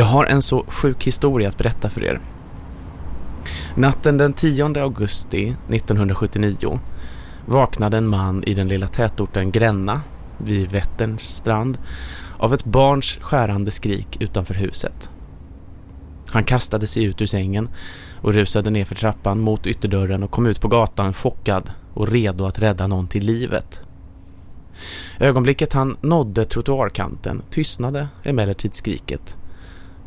Jag har en så sjuk historia att berätta för er. Natten den 10 augusti 1979 vaknade en man i den lilla tätorten Gränna vid Vätterns strand av ett barns skärande skrik utanför huset. Han kastade sig ut ur sängen och rusade ner för trappan mot ytterdörren och kom ut på gatan chockad och redo att rädda någon till livet. Ögonblicket han nådde trottoarkanten tystnade emellertid skriket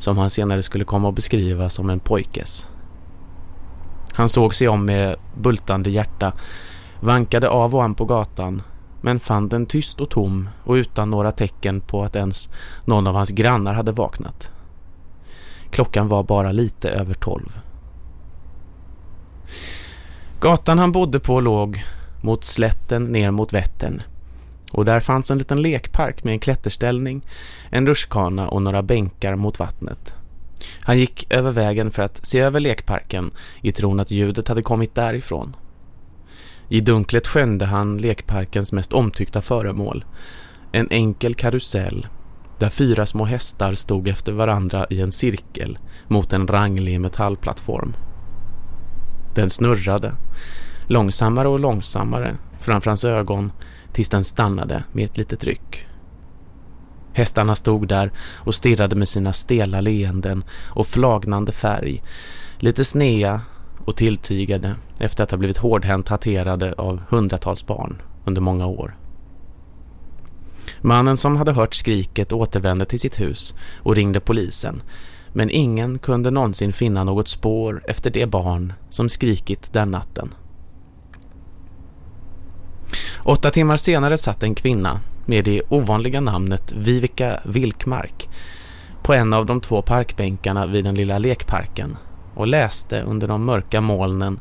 som han senare skulle komma att beskriva som en pojkes. Han såg sig om med bultande hjärta, vankade av och an på gatan men fann den tyst och tom och utan några tecken på att ens någon av hans grannar hade vaknat. Klockan var bara lite över tolv. Gatan han bodde på låg mot slätten ner mot Vättern och där fanns en liten lekpark med en klätterställning, en rutschkana och några bänkar mot vattnet. Han gick över vägen för att se över lekparken i tron att ljudet hade kommit därifrån. I dunklet skönde han lekparkens mest omtyckta föremål. En enkel karusell där fyra små hästar stod efter varandra i en cirkel mot en ranglig metallplattform. Den snurrade, långsammare och långsammare framför hans ögon tills den stannade med ett litet ryck. Hästarna stod där och stirrade med sina stela leenden och flagnande färg, lite snea och tilltygade efter att ha blivit hårdhänt hanterade av hundratals barn under många år. Mannen som hade hört skriket återvände till sitt hus och ringde polisen men ingen kunde någonsin finna något spår efter det barn som skrikit den natten. Åtta timmar senare satt en kvinna med det ovanliga namnet Viveka Vilkmark på en av de två parkbänkarna vid den lilla lekparken och läste under de mörka molnen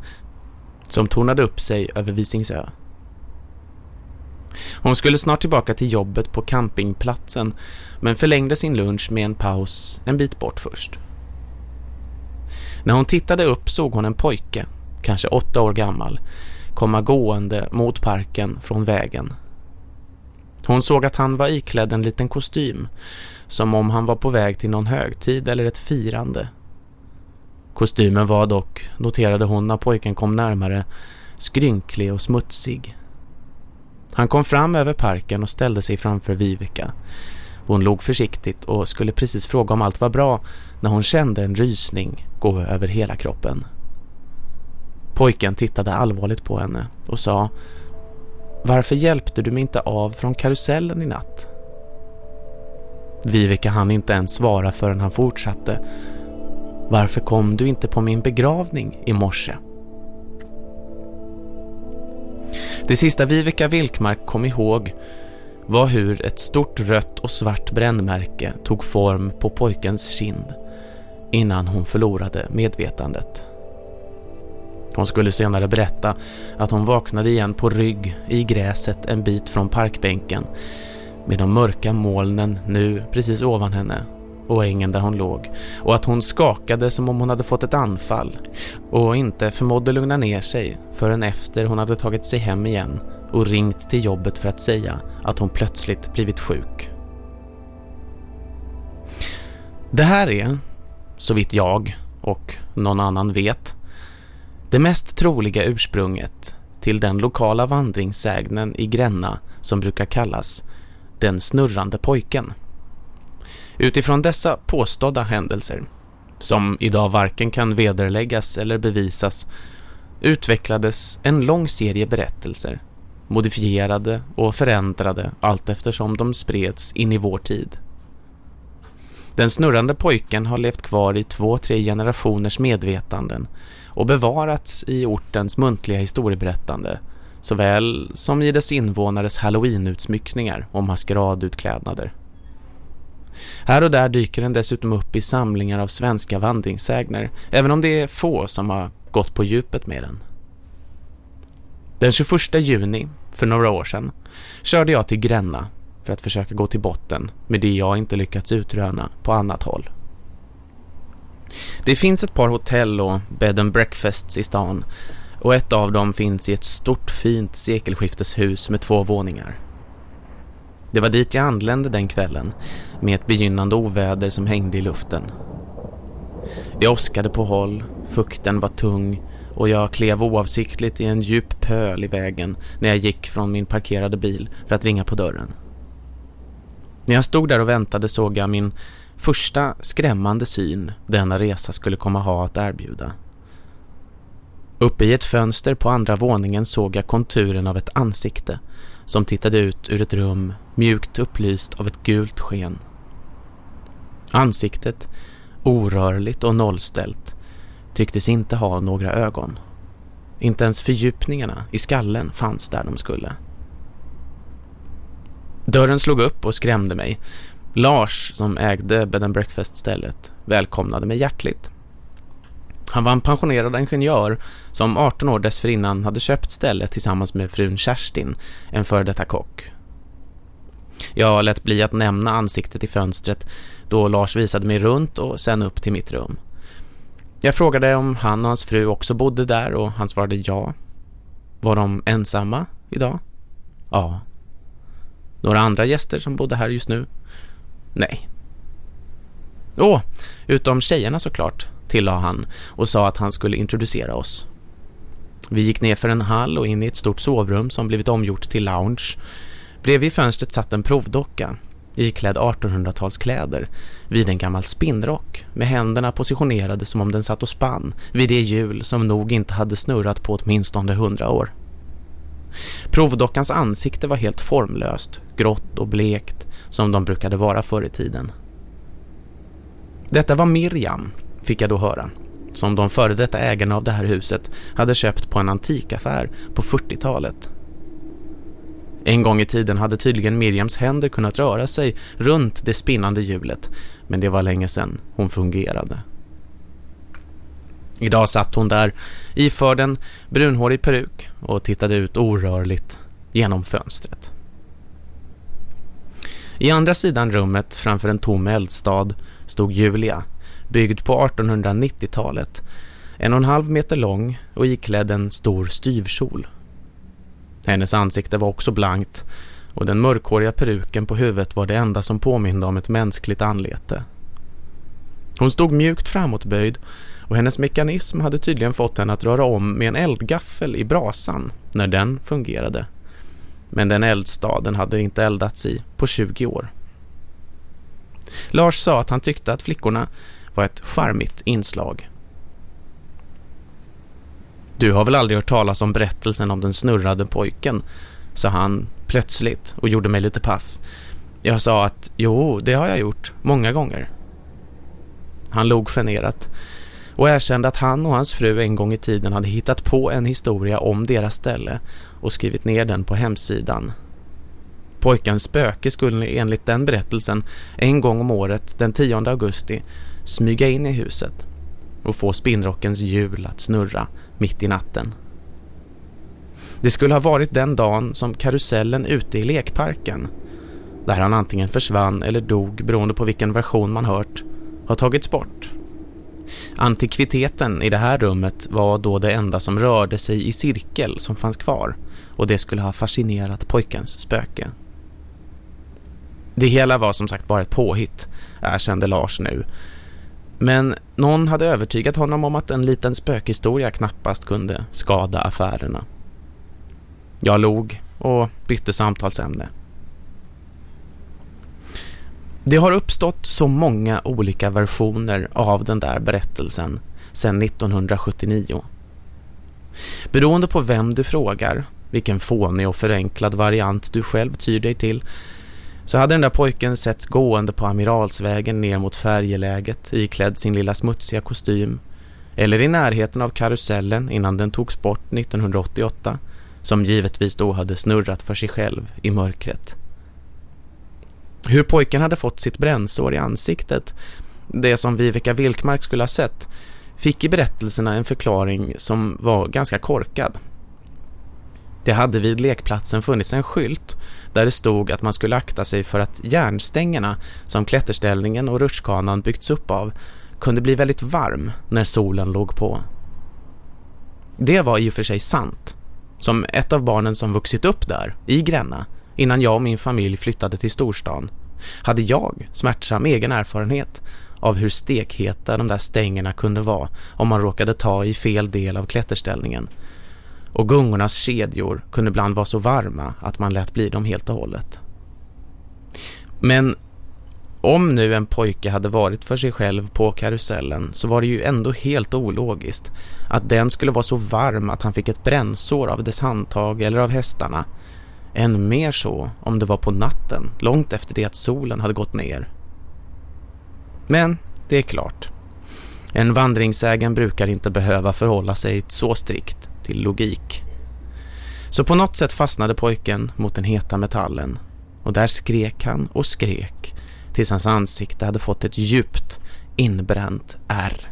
som tornade upp sig över Visingsö. Hon skulle snart tillbaka till jobbet på campingplatsen men förlängde sin lunch med en paus en bit bort först. När hon tittade upp såg hon en pojke, kanske åtta år gammal, komma gående mot parken från vägen. Hon såg att han var iklädd en liten kostym, som om han var på väg till någon högtid eller ett firande. Kostymen var dock, noterade hon när pojken kom närmare, skrynklig och smutsig. Han kom fram över parken och ställde sig framför Viveka. Hon låg försiktigt och skulle precis fråga om allt var bra när hon kände en rysning gå över hela kroppen. Pojken tittade allvarligt på henne och sa Varför hjälpte du mig inte av från karusellen i natt? Viveka hann inte ens svara förrän han fortsatte Varför kom du inte på min begravning i morse? Det sista Viveka Vilkmark kom ihåg var hur ett stort rött och svart brännmärke tog form på pojkens kind innan hon förlorade medvetandet. Hon skulle senare berätta att hon vaknade igen på rygg i gräset en bit från parkbänken med de mörka molnen nu precis ovan henne och ängen där hon låg och att hon skakade som om hon hade fått ett anfall och inte förmådde lugna ner sig förrän efter hon hade tagit sig hem igen och ringt till jobbet för att säga att hon plötsligt blivit sjuk. Det här är, så vitt jag och någon annan vet, det mest troliga ursprunget till den lokala vandringssägnen i Gränna som brukar kallas den snurrande pojken. Utifrån dessa påstådda händelser, som idag varken kan vederläggas eller bevisas, utvecklades en lång serie berättelser, modifierade och förändrade allt eftersom de spreds in i vår tid. Den snurrande pojken har levt kvar i två, tre generationers medvetanden och bevarats i ortens muntliga historieberättande såväl som i dess invånares halloween-utsmyckningar och maskeradutklädnader. Här och där dyker den dessutom upp i samlingar av svenska vandringssägner, även om det är få som har gått på djupet med den. Den 21 juni, för några år sedan, körde jag till Gränna för att försöka gå till botten med det jag inte lyckats utröna på annat håll. Det finns ett par hotell och bed and breakfasts i stan och ett av dem finns i ett stort fint sekelskifteshus med två våningar. Det var dit jag anlände den kvällen med ett begynnande oväder som hängde i luften. Det åskade på håll, fukten var tung och jag klev oavsiktligt i en djup pöl i vägen när jag gick från min parkerade bil för att ringa på dörren. När jag stod där och väntade såg jag min första skrämmande syn denna resa skulle komma ha att erbjuda. Uppe i ett fönster på andra våningen såg jag konturen av ett ansikte som tittade ut ur ett rum mjukt upplyst av ett gult sken. Ansiktet, orörligt och nollställt, tycktes inte ha några ögon. Inte ens fördjupningarna i skallen fanns där de skulle. Dörren slog upp och skrämde mig. Lars, som ägde bed and breakfast-stället, välkomnade mig hjärtligt. Han var en pensionerad ingenjör som 18 år dessförinnan hade köpt stället tillsammans med frun Kerstin, en före detta kock. Jag lät bli att nämna ansiktet i fönstret då Lars visade mig runt och sen upp till mitt rum. Jag frågade om han och hans fru också bodde där och han svarade ja. Var de ensamma idag? Ja. Några andra gäster som bodde här just nu? Nej. Åh, utom tjejerna såklart, tillade han och sa att han skulle introducera oss. Vi gick ner för en hall och in i ett stort sovrum som blivit omgjort till lounge. Bredvid fönstret satt en provdocka, iklädd 1800-talskläder, vid en gammal spinnrock, med händerna positionerade som om den satt och spann vid det hjul som nog inte hade snurrat på åtminstone hundra år. Provdockans ansikte var helt formlöst, grått och blekt, som de brukade vara förr i tiden. Detta var Miriam, fick jag då höra, som de före detta ägarna av det här huset hade köpt på en antikaffär på 40-talet. En gång i tiden hade tydligen Miriams händer kunnat röra sig runt det spinnande hjulet, men det var länge sedan hon fungerade. Idag satt hon där, iförd en brunhårig peruk och tittade ut orörligt genom fönstret. I andra sidan rummet framför en tom eldstad stod Julia, byggd på 1890-talet, en och en halv meter lång och iklädd en stor styvkjol. Hennes ansikte var också blankt och den mörkhåriga peruken på huvudet var det enda som påminde om ett mänskligt anlete. Hon stod mjukt framåtböjd och hennes mekanism hade tydligen fått henne att röra om med en eldgaffel i brasan när den fungerade. Men den eldstaden hade inte eldats i på 20 år. Lars sa att han tyckte att flickorna var ett charmigt inslag. Du har väl aldrig hört talas om berättelsen om den snurrade pojken, sa han plötsligt och gjorde mig lite paff. Jag sa att jo, det har jag gjort många gånger. Han log generat och erkände att han och hans fru en gång i tiden hade hittat på en historia om deras ställe och skrivit ner den på hemsidan. Pojkens spöke skulle enligt den berättelsen en gång om året den 10 augusti smyga in i huset och få spinnrockens hjul att snurra mitt i natten. Det skulle ha varit den dagen som karusellen ute i lekparken, där han antingen försvann eller dog beroende på vilken version man hört, har tagits bort. Antikviteten i det här rummet var då det enda som rörde sig i cirkel som fanns kvar och det skulle ha fascinerat pojkens spöke. Det hela var som sagt bara ett påhitt, erkände Lars nu. Men någon hade övertygat honom om att en liten spökhistoria knappast kunde skada affärerna. Jag log och bytte samtalsämne. Det har uppstått så många olika versioner av den där berättelsen sedan 1979. Beroende på vem du frågar, vilken fånig och förenklad variant du själv tyr dig till, så hade den där pojken setts gående på Amiralsvägen ner mot färjeläget iklädd sin lilla smutsiga kostym eller i närheten av karusellen innan den togs bort 1988 som givetvis då hade snurrat för sig själv i mörkret. Hur pojken hade fått sitt brännsår i ansiktet, det som Viveka Vilkmark skulle ha sett, fick i berättelserna en förklaring som var ganska korkad. Det hade vid lekplatsen funnits en skylt där det stod att man skulle akta sig för att järnstängerna som klätterställningen och rutschkanan byggts upp av kunde bli väldigt varm när solen låg på. Det var i och för sig sant. Som ett av barnen som vuxit upp där, i Gränna, innan jag och min familj flyttade till storstan, hade jag smärtsam egen erfarenhet av hur stekheta de där stängerna kunde vara om man råkade ta i fel del av klätterställningen. Och gungornas kedjor kunde ibland vara så varma att man lät bli dem helt och hållet. Men om nu en pojke hade varit för sig själv på karusellen så var det ju ändå helt ologiskt att den skulle vara så varm att han fick ett brännsår av dess handtag eller av hästarna. Än mer så om det var på natten, långt efter det att solen hade gått ner. Men det är klart. En vandringsägen brukar inte behöva förhålla sig så strikt till logik. Så på något sätt fastnade pojken mot den heta metallen och där skrek han och skrek tills hans ansikte hade fått ett djupt inbränt ärr.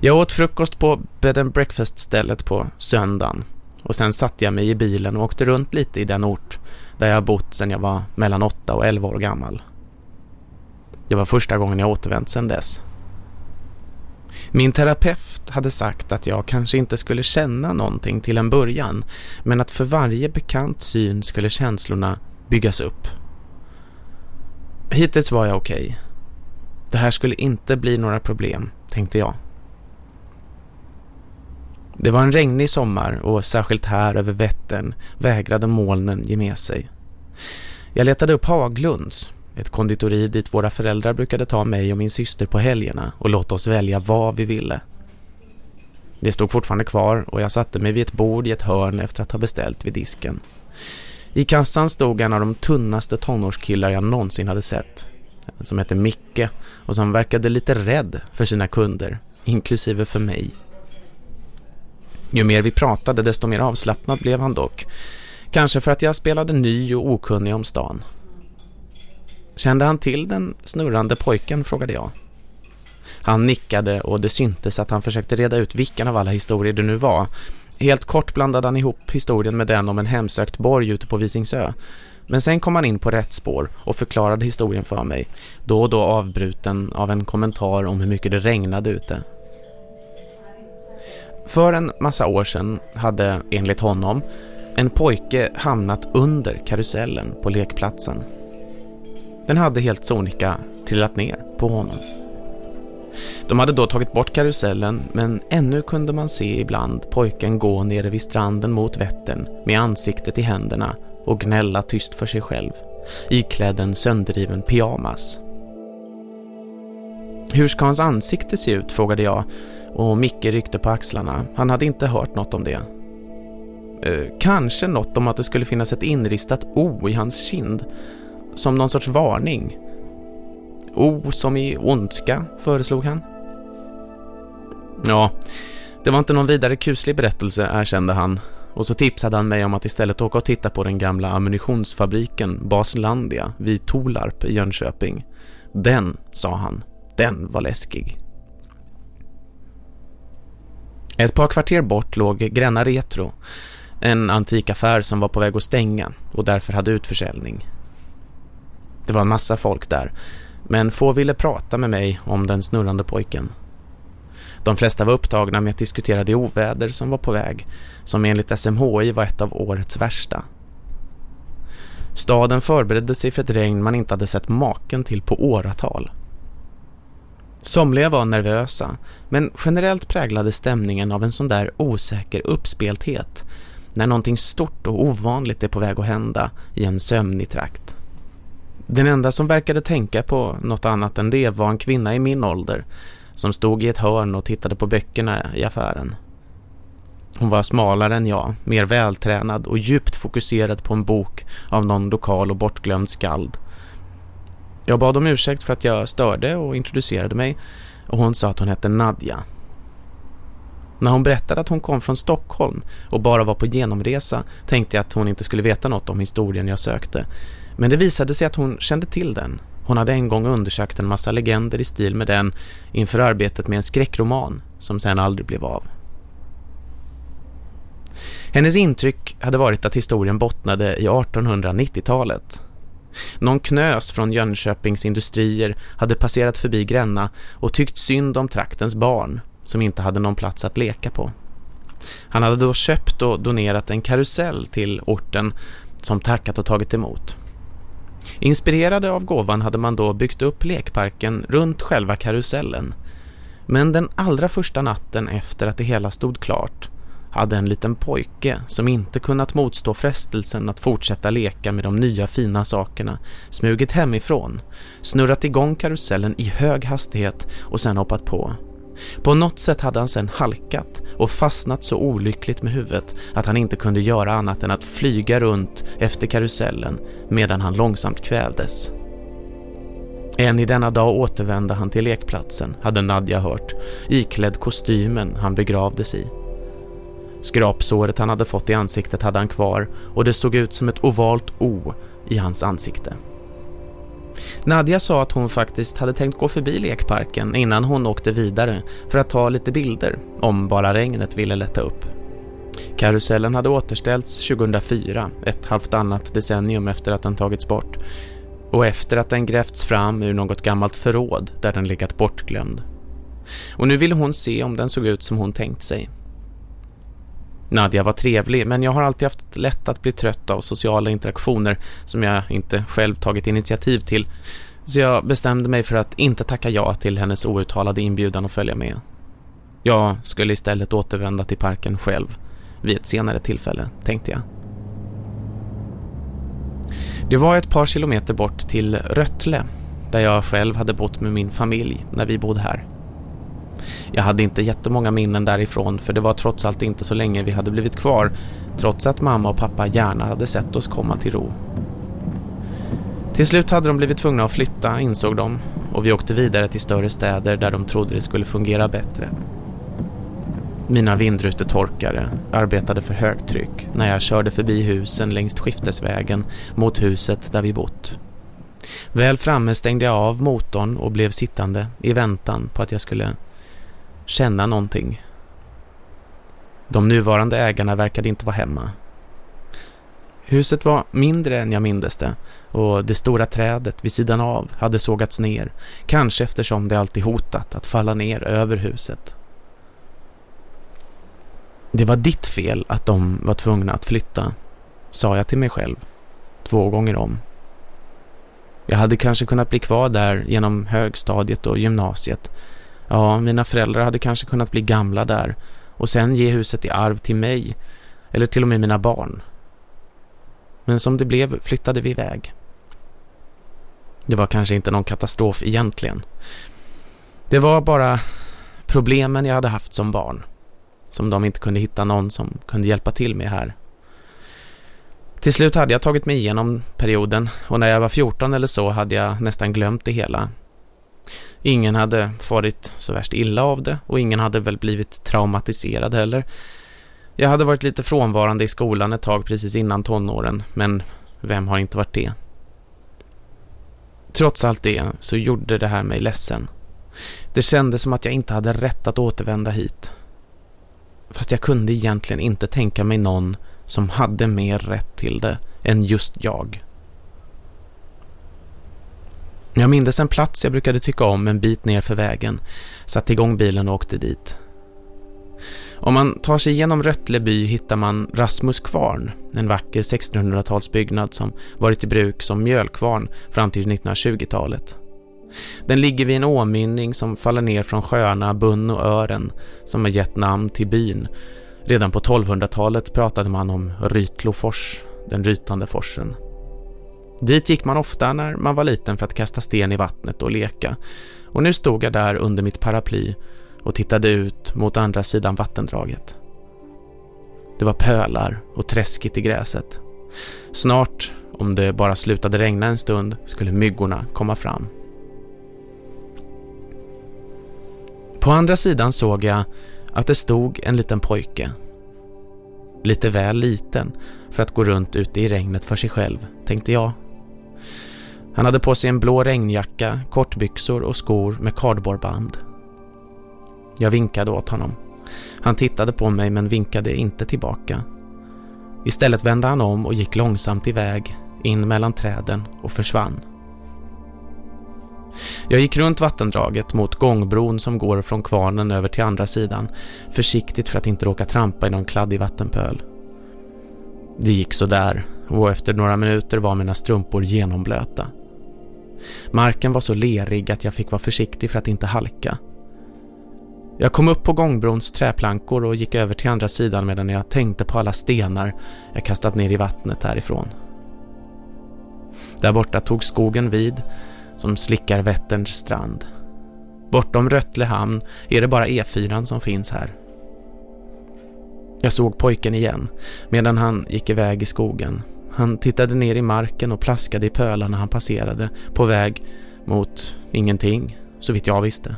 Jag åt frukost på bed and breakfast stället på söndagen och sen satte jag mig i bilen och åkte runt lite i den ort där jag bott sedan jag var mellan 8 och 11 år gammal. Det var första gången jag återvänt sedan dess. Min terapeut hade sagt att jag kanske inte skulle känna någonting till en början men att för varje bekant syn skulle känslorna byggas upp. Hittills var jag okej. Okay. Det här skulle inte bli några problem, tänkte jag. Det var en regnig sommar och särskilt här över Vättern vägrade molnen ge med sig. Jag letade upp Haglunds, ett konditori dit våra föräldrar brukade ta mig och min syster på helgerna och låta oss välja vad vi ville. Det stod fortfarande kvar och jag satte mig vid ett bord i ett hörn efter att ha beställt vid disken. I kassan stod en av de tunnaste tonårskillar jag någonsin hade sett. Som hette Micke och som verkade lite rädd för sina kunder, inklusive för mig. Ju mer vi pratade desto mer avslappnad blev han dock. Kanske för att jag spelade ny och okunnig om stan. Kände han till den snurrande pojken, frågade jag. Han nickade och det syntes att han försökte reda ut vilken av alla historier det nu var. Helt kort blandade han ihop historien med den om en hemsökt borg ute på Visingsö. Men sen kom han in på rätt spår och förklarade historien för mig, då och då avbruten av en kommentar om hur mycket det regnade ute. För en massa år sedan hade, enligt honom, en pojke hamnat under karusellen på lekplatsen. Den hade helt sonika trillat ner på honom. De hade då tagit bort karusellen men ännu kunde man se ibland pojken gå nere vid stranden mot Vättern med ansiktet i händerna och gnälla tyst för sig själv, iklädd en sönderriven pyjamas. Hur ska hans ansikte se ut, frågade jag och Micke ryckte på axlarna. Han hade inte hört något om det. Eh, kanske något om att det skulle finnas ett inristat O i hans kind, som någon sorts varning. O som i ondska, föreslog han. Ja, det var inte någon vidare kuslig berättelse, erkände han. Och så tipsade han mig om att istället åka och titta på den gamla ammunitionsfabriken Baslandia vid Tolarp i Jönköping. Den, sa han, den var läskig. Ett par kvarter bort låg Gränna Retro, en antikaffär som var på väg att stänga och därför hade utförsäljning. Det var en massa folk där, men få ville prata med mig om den snurrande pojken. De flesta var upptagna med att diskutera det oväder som var på väg, som enligt SMHI var ett av årets värsta. Staden förberedde sig för ett regn man inte hade sett maken till på åratal. Somliga var nervösa, men generellt präglade stämningen av en sån där osäker uppspelthet när någonting stort och ovanligt är på väg att hända i en sömnig trakt. Den enda som verkade tänka på något annat än det var en kvinna i min ålder som stod i ett hörn och tittade på böckerna i affären. Hon var smalare än jag, mer vältränad och djupt fokuserad på en bok av någon lokal och bortglömd skald. Jag bad om ursäkt för att jag störde och introducerade mig och hon sa att hon hette Nadja. När hon berättade att hon kom från Stockholm och bara var på genomresa tänkte jag att hon inte skulle veta något om historien jag sökte. Men det visade sig att hon kände till den. Hon hade en gång undersökt en massa legender i stil med den inför arbetet med en skräckroman som sen aldrig blev av. Hennes intryck hade varit att historien bottnade i 1890-talet någon knös från Jönköpings industrier hade passerat förbi Gränna och tyckt synd om traktens barn som inte hade någon plats att leka på. Han hade då köpt och donerat en karusell till orten som tackat och tagit emot. Inspirerade av gåvan hade man då byggt upp lekparken runt själva karusellen. Men den allra första natten efter att det hela stod klart hade en liten pojke som inte kunnat motstå frestelsen att fortsätta leka med de nya fina sakerna smugit hemifrån, snurrat igång karusellen i hög hastighet och sen hoppat på. På något sätt hade han sen halkat och fastnat så olyckligt med huvudet att han inte kunde göra annat än att flyga runt efter karusellen medan han långsamt kvävdes. Än i denna dag återvände han till lekplatsen, hade Nadja hört, iklädd kostymen han begravdes i. Skrapsåret han hade fått i ansiktet hade han kvar och det såg ut som ett ovalt O i hans ansikte. Nadja sa att hon faktiskt hade tänkt gå förbi lekparken innan hon åkte vidare för att ta lite bilder om bara regnet ville lätta upp. Karusellen hade återställts 2004, ett halvt annat decennium efter att den tagits bort och efter att den grävts fram ur något gammalt förråd där den legat bortglömd. Och nu ville hon se om den såg ut som hon tänkt sig. Nadja var trevlig men jag har alltid haft lätt att bli trött av sociala interaktioner som jag inte själv tagit initiativ till. Så jag bestämde mig för att inte tacka ja till hennes outtalade inbjudan att följa med. Jag skulle istället återvända till parken själv vid ett senare tillfälle, tänkte jag. Det var ett par kilometer bort till Röttle där jag själv hade bott med min familj när vi bodde här. Jag hade inte jättemånga minnen därifrån för det var trots allt inte så länge vi hade blivit kvar trots att mamma och pappa gärna hade sett oss komma till ro. Till slut hade de blivit tvungna att flytta, insåg de, och vi åkte vidare till större städer där de trodde det skulle fungera bättre. Mina vindrutetorkare arbetade för högtryck när jag körde förbi husen längs skiftesvägen mot huset där vi bott. Väl framme stängde jag av motorn och blev sittande i väntan på att jag skulle känna någonting. De nuvarande ägarna verkade inte vara hemma. Huset var mindre än jag mindes det och det stora trädet vid sidan av hade sågats ner, kanske eftersom det alltid hotat att falla ner över huset. Det var ditt fel att de var tvungna att flytta, sa jag till mig själv, två gånger om. Jag hade kanske kunnat bli kvar där genom högstadiet och gymnasiet Ja, mina föräldrar hade kanske kunnat bli gamla där och sen ge huset i arv till mig eller till och med mina barn. Men som det blev flyttade vi iväg. Det var kanske inte någon katastrof egentligen. Det var bara problemen jag hade haft som barn som de inte kunde hitta någon som kunde hjälpa till med här. Till slut hade jag tagit mig igenom perioden och när jag var 14 eller så hade jag nästan glömt det hela Ingen hade farit så värst illa av det och ingen hade väl blivit traumatiserad heller. Jag hade varit lite frånvarande i skolan ett tag precis innan tonåren, men vem har inte varit det? Trots allt det så gjorde det här mig ledsen. Det kändes som att jag inte hade rätt att återvända hit. Fast jag kunde egentligen inte tänka mig någon som hade mer rätt till det än just jag. Jag mindes en plats jag brukade tycka om en bit ner för vägen, satte igång bilen och åkte dit. Om man tar sig igenom Röttleby hittar man Rasmus kvarn, en vacker 1600-talsbyggnad som varit i bruk som mjölkvarn fram till 1920-talet. Den ligger vid en åmynning som faller ner från sjöarna Bunn och Ören som har gett namn till byn. Redan på 1200-talet pratade man om Rytlofors, den rytande forsen. Dit gick man ofta när man var liten för att kasta sten i vattnet och leka. Och nu stod jag där under mitt paraply och tittade ut mot andra sidan vattendraget. Det var pölar och träskigt i gräset. Snart, om det bara slutade regna en stund, skulle myggorna komma fram. På andra sidan såg jag att det stod en liten pojke. Lite väl liten för att gå runt ute i regnet för sig själv, tänkte jag han hade på sig en blå regnjacka, kortbyxor och skor med kardborrband. Jag vinkade åt honom. Han tittade på mig men vinkade inte tillbaka. Istället vände han om och gick långsamt iväg, in mellan träden och försvann. Jag gick runt vattendraget mot gångbron som går från kvarnen över till andra sidan, försiktigt för att inte råka trampa i någon kladdig vattenpöl. Det gick så där och efter några minuter var mina strumpor genomblöta. Marken var så lerig att jag fick vara försiktig för att inte halka. Jag kom upp på gångbrons träplankor och gick över till andra sidan medan jag tänkte på alla stenar jag kastat ner i vattnet härifrån. Där borta tog skogen vid som slickar Vätterns strand. Bortom Röttle hamn är det bara E4 som finns här. Jag såg pojken igen medan han gick iväg i skogen. Han tittade ner i marken och plaskade i pölarna han passerade på väg mot ingenting, så vitt jag visste.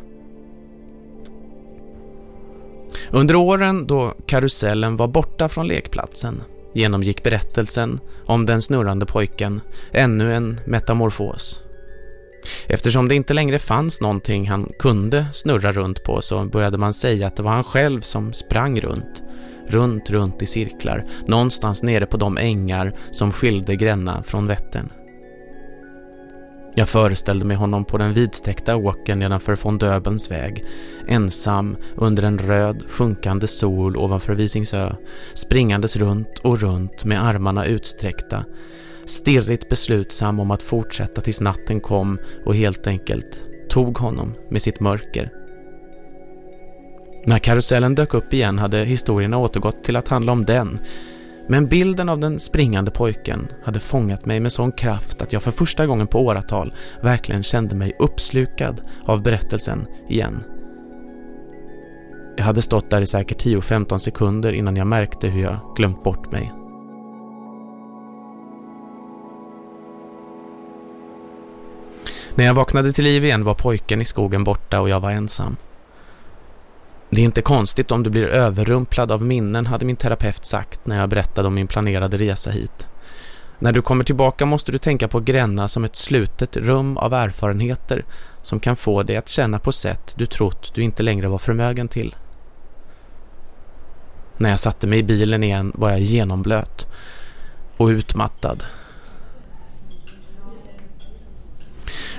Under åren då karusellen var borta från lekplatsen genomgick berättelsen om den snurrande pojken ännu en metamorfos. Eftersom det inte längre fanns någonting han kunde snurra runt på så började man säga att det var han själv som sprang runt. Runt, runt i cirklar, någonstans nere på de ängar som skilde Gränna från Vättern. Jag föreställde mig honom på den vidsträckta åken nedanför von Döbelns väg, ensam under en röd, sjunkande sol ovanför Visingsö, springandes runt och runt med armarna utsträckta, stirrigt beslutsam om att fortsätta tills natten kom och helt enkelt tog honom med sitt mörker. När karusellen dök upp igen hade historierna återgått till att handla om den, men bilden av den springande pojken hade fångat mig med sån kraft att jag för första gången på åratal verkligen kände mig uppslukad av berättelsen igen. Jag hade stått där i säkert 10-15 sekunder innan jag märkte hur jag glömt bort mig. När jag vaknade till liv igen var pojken i skogen borta och jag var ensam. Det är inte konstigt om du blir överrumplad av minnen, hade min terapeut sagt när jag berättade om min planerade resa hit. När du kommer tillbaka måste du tänka på Gränna som ett slutet rum av erfarenheter som kan få dig att känna på sätt du trott du inte längre var förmögen till. När jag satte mig i bilen igen var jag genomblöt och utmattad.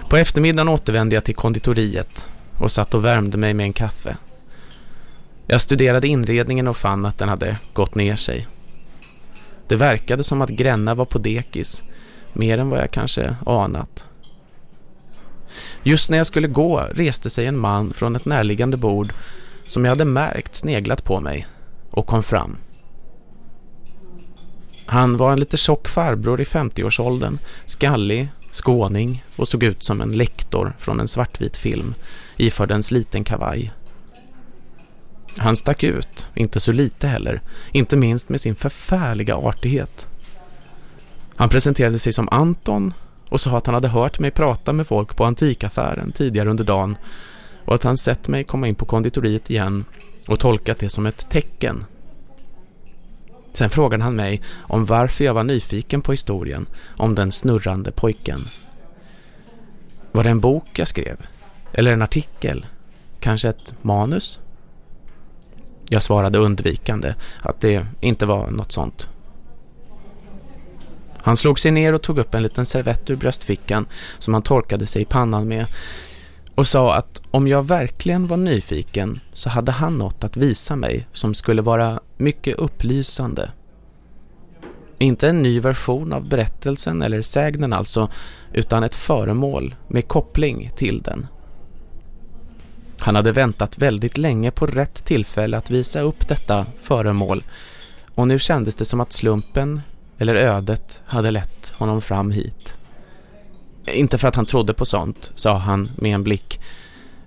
På eftermiddagen återvände jag till konditoriet och satt och värmde mig med en kaffe. Jag studerade inredningen och fann att den hade gått ner sig. Det verkade som att Gränna var på dekis, mer än vad jag kanske anat. Just när jag skulle gå reste sig en man från ett närliggande bord som jag hade märkt sneglat på mig och kom fram. Han var en lite tjock farbror i 50-årsåldern, skallig, skåning och såg ut som en lektor från en svartvit film iförd en sliten kavaj. Han stack ut, inte så lite heller, inte minst med sin förfärliga artighet. Han presenterade sig som Anton och sa att han hade hört mig prata med folk på antikaffären tidigare under dagen och att han sett mig komma in på konditoriet igen och tolkat det som ett tecken. Sen frågade han mig om varför jag var nyfiken på historien om den snurrande pojken. Var det en bok jag skrev? Eller en artikel? Kanske ett manus? Jag svarade undvikande att det inte var något sånt. Han slog sig ner och tog upp en liten servett ur bröstfickan som han torkade sig i pannan med och sa att om jag verkligen var nyfiken så hade han något att visa mig som skulle vara mycket upplysande. Inte en ny version av berättelsen eller sägnen alltså, utan ett föremål med koppling till den. Han hade väntat väldigt länge på rätt tillfälle att visa upp detta föremål och nu kändes det som att slumpen eller ödet hade lett honom fram hit. Inte för att han trodde på sånt, sa han med en blick.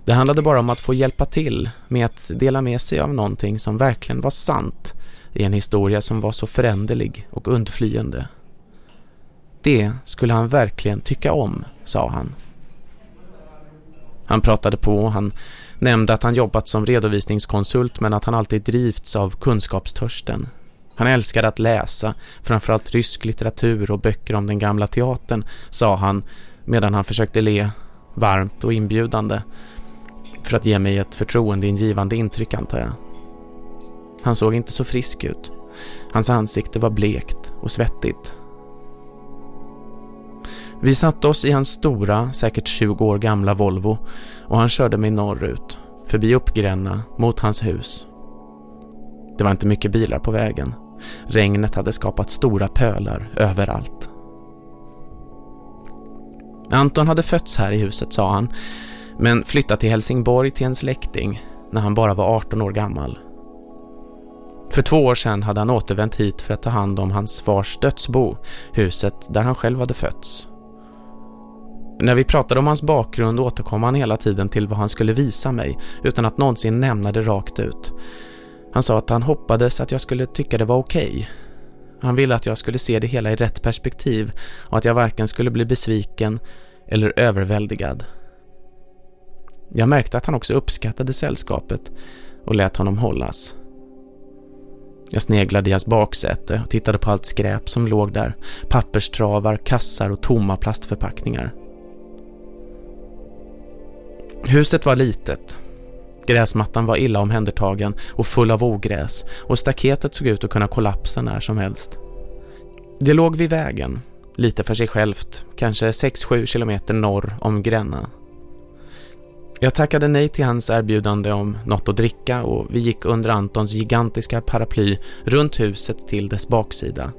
Det handlade bara om att få hjälpa till med att dela med sig av någonting som verkligen var sant i en historia som var så föränderlig och undflyende. Det skulle han verkligen tycka om, sa han. Han pratade på, han nämnde att han jobbat som redovisningskonsult men att han alltid drivts av kunskapstörsten. Han älskade att läsa, framförallt rysk litteratur och böcker om den gamla teatern, sa han medan han försökte le varmt och inbjudande för att ge mig ett förtroendeingivande intryck antar jag. Han såg inte så frisk ut. Hans ansikte var blekt och svettigt. Vi satte oss i hans stora, säkert 20 år gamla Volvo och han körde mig norrut, förbi Uppgränna, mot hans hus. Det var inte mycket bilar på vägen. Regnet hade skapat stora pölar överallt. Anton hade fötts här i huset, sa han, men flyttat till Helsingborg till en släkting när han bara var 18 år gammal. För två år sedan hade han återvänt hit för att ta hand om hans fars dödsbo, huset där han själv hade fötts. När vi pratade om hans bakgrund återkom han hela tiden till vad han skulle visa mig utan att någonsin nämna det rakt ut. Han sa att han hoppades att jag skulle tycka det var okej. Okay. Han ville att jag skulle se det hela i rätt perspektiv och att jag varken skulle bli besviken eller överväldigad. Jag märkte att han också uppskattade sällskapet och lät honom hållas. Jag sneglade i hans baksäte och tittade på allt skräp som låg där. Papperstravar, kassar och tomma plastförpackningar. Huset var litet. Gräsmattan var illa omhändertagen och full av ogräs och staketet såg ut att kunna kollapsa när som helst. Det låg vid vägen, lite för sig självt, kanske 6-7 kilometer norr om Gränna. Jag tackade nej till hans erbjudande om något att dricka och vi gick under Antons gigantiska paraply runt huset till dess baksida.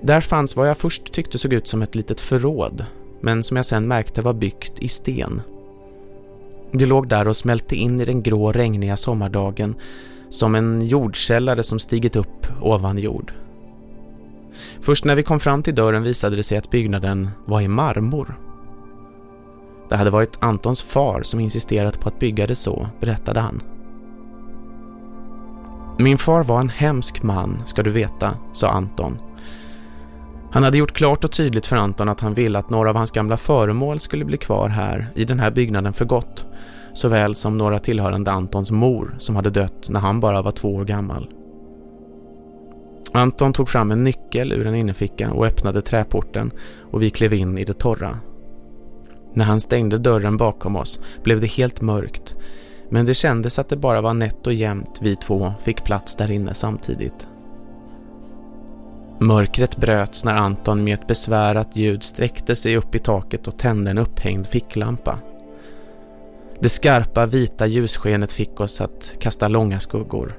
Där fanns vad jag först tyckte såg ut som ett litet förråd, men som jag sen märkte var byggt i sten. Det låg där och smälte in i den grå regniga sommardagen som en jordkällare som stigit upp ovan jord. Först när vi kom fram till dörren visade det sig att byggnaden var i marmor. Det hade varit Antons far som insisterat på att bygga det så, berättade han. Min far var en hemsk man, ska du veta, sa Anton. Han hade gjort klart och tydligt för Anton att han ville att några av hans gamla föremål skulle bli kvar här i den här byggnaden för gott, såväl som några tillhörande Antons mor som hade dött när han bara var två år gammal. Anton tog fram en nyckel ur en inneficka och öppnade träporten och vi klev in i det torra. När han stängde dörren bakom oss blev det helt mörkt men det kändes att det bara var nätt och jämnt vi två fick plats där inne samtidigt. Mörkret bröts när Anton med ett besvärat ljud sträckte sig upp i taket och tände en upphängd ficklampa. Det skarpa vita ljusskenet fick oss att kasta långa skuggor.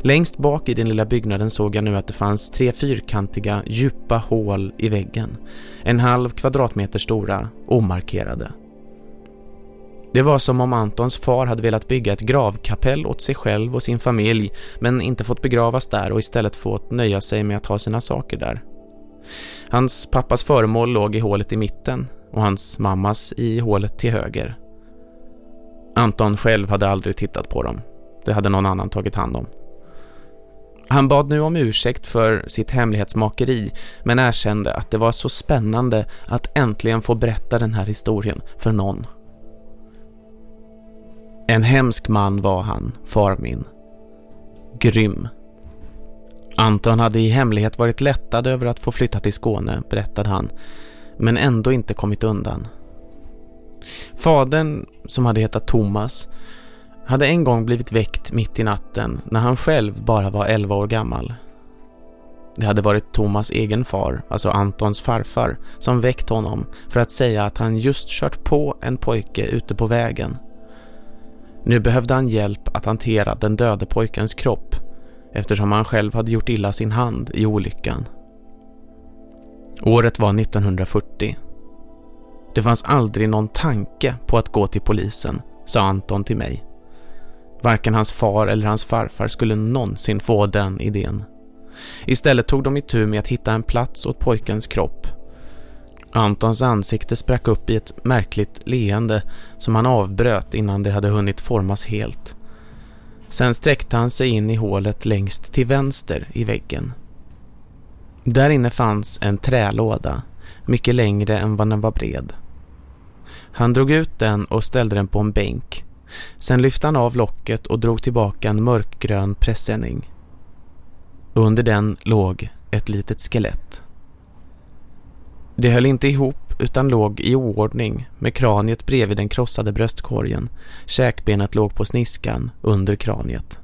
Längst bak i den lilla byggnaden såg jag nu att det fanns tre fyrkantiga, djupa hål i väggen. En halv kvadratmeter stora, omarkerade. Det var som om Antons far hade velat bygga ett gravkapell åt sig själv och sin familj men inte fått begravas där och istället fått nöja sig med att ha sina saker där. Hans pappas föremål låg i hålet i mitten och hans mammas i hålet till höger. Anton själv hade aldrig tittat på dem. Det hade någon annan tagit hand om. Han bad nu om ursäkt för sitt hemlighetsmakeri men erkände att det var så spännande att äntligen få berätta den här historien för någon. En hemsk man var han, far min. Grym. Anton hade i hemlighet varit lättad över att få flytta till Skåne, berättade han, men ändå inte kommit undan. Fadern, som hade hetat Thomas, hade en gång blivit väckt mitt i natten när han själv bara var 11 år gammal. Det hade varit Thomas egen far, alltså Antons farfar, som väckt honom för att säga att han just kört på en pojke ute på vägen. Nu behövde han hjälp att hantera den döde pojkens kropp eftersom han själv hade gjort illa sin hand i olyckan. Året var 1940. Det fanns aldrig någon tanke på att gå till polisen, sa Anton till mig. Varken hans far eller hans farfar skulle någonsin få den idén. Istället tog de i tur med att hitta en plats åt pojkens kropp. Antons ansikte sprack upp i ett märkligt leende som han avbröt innan det hade hunnit formas helt. Sen sträckte han sig in i hålet längst till vänster i väggen. Där inne fanns en trälåda, mycket längre än vad den var bred. Han drog ut den och ställde den på en bänk Sen lyfte han av locket och drog tillbaka en mörkgrön pressändning. Under den låg ett litet skelett. Det höll inte ihop utan låg i oordning med kraniet bredvid den krossade bröstkorgen. Käkbenet låg på sniskan under kraniet.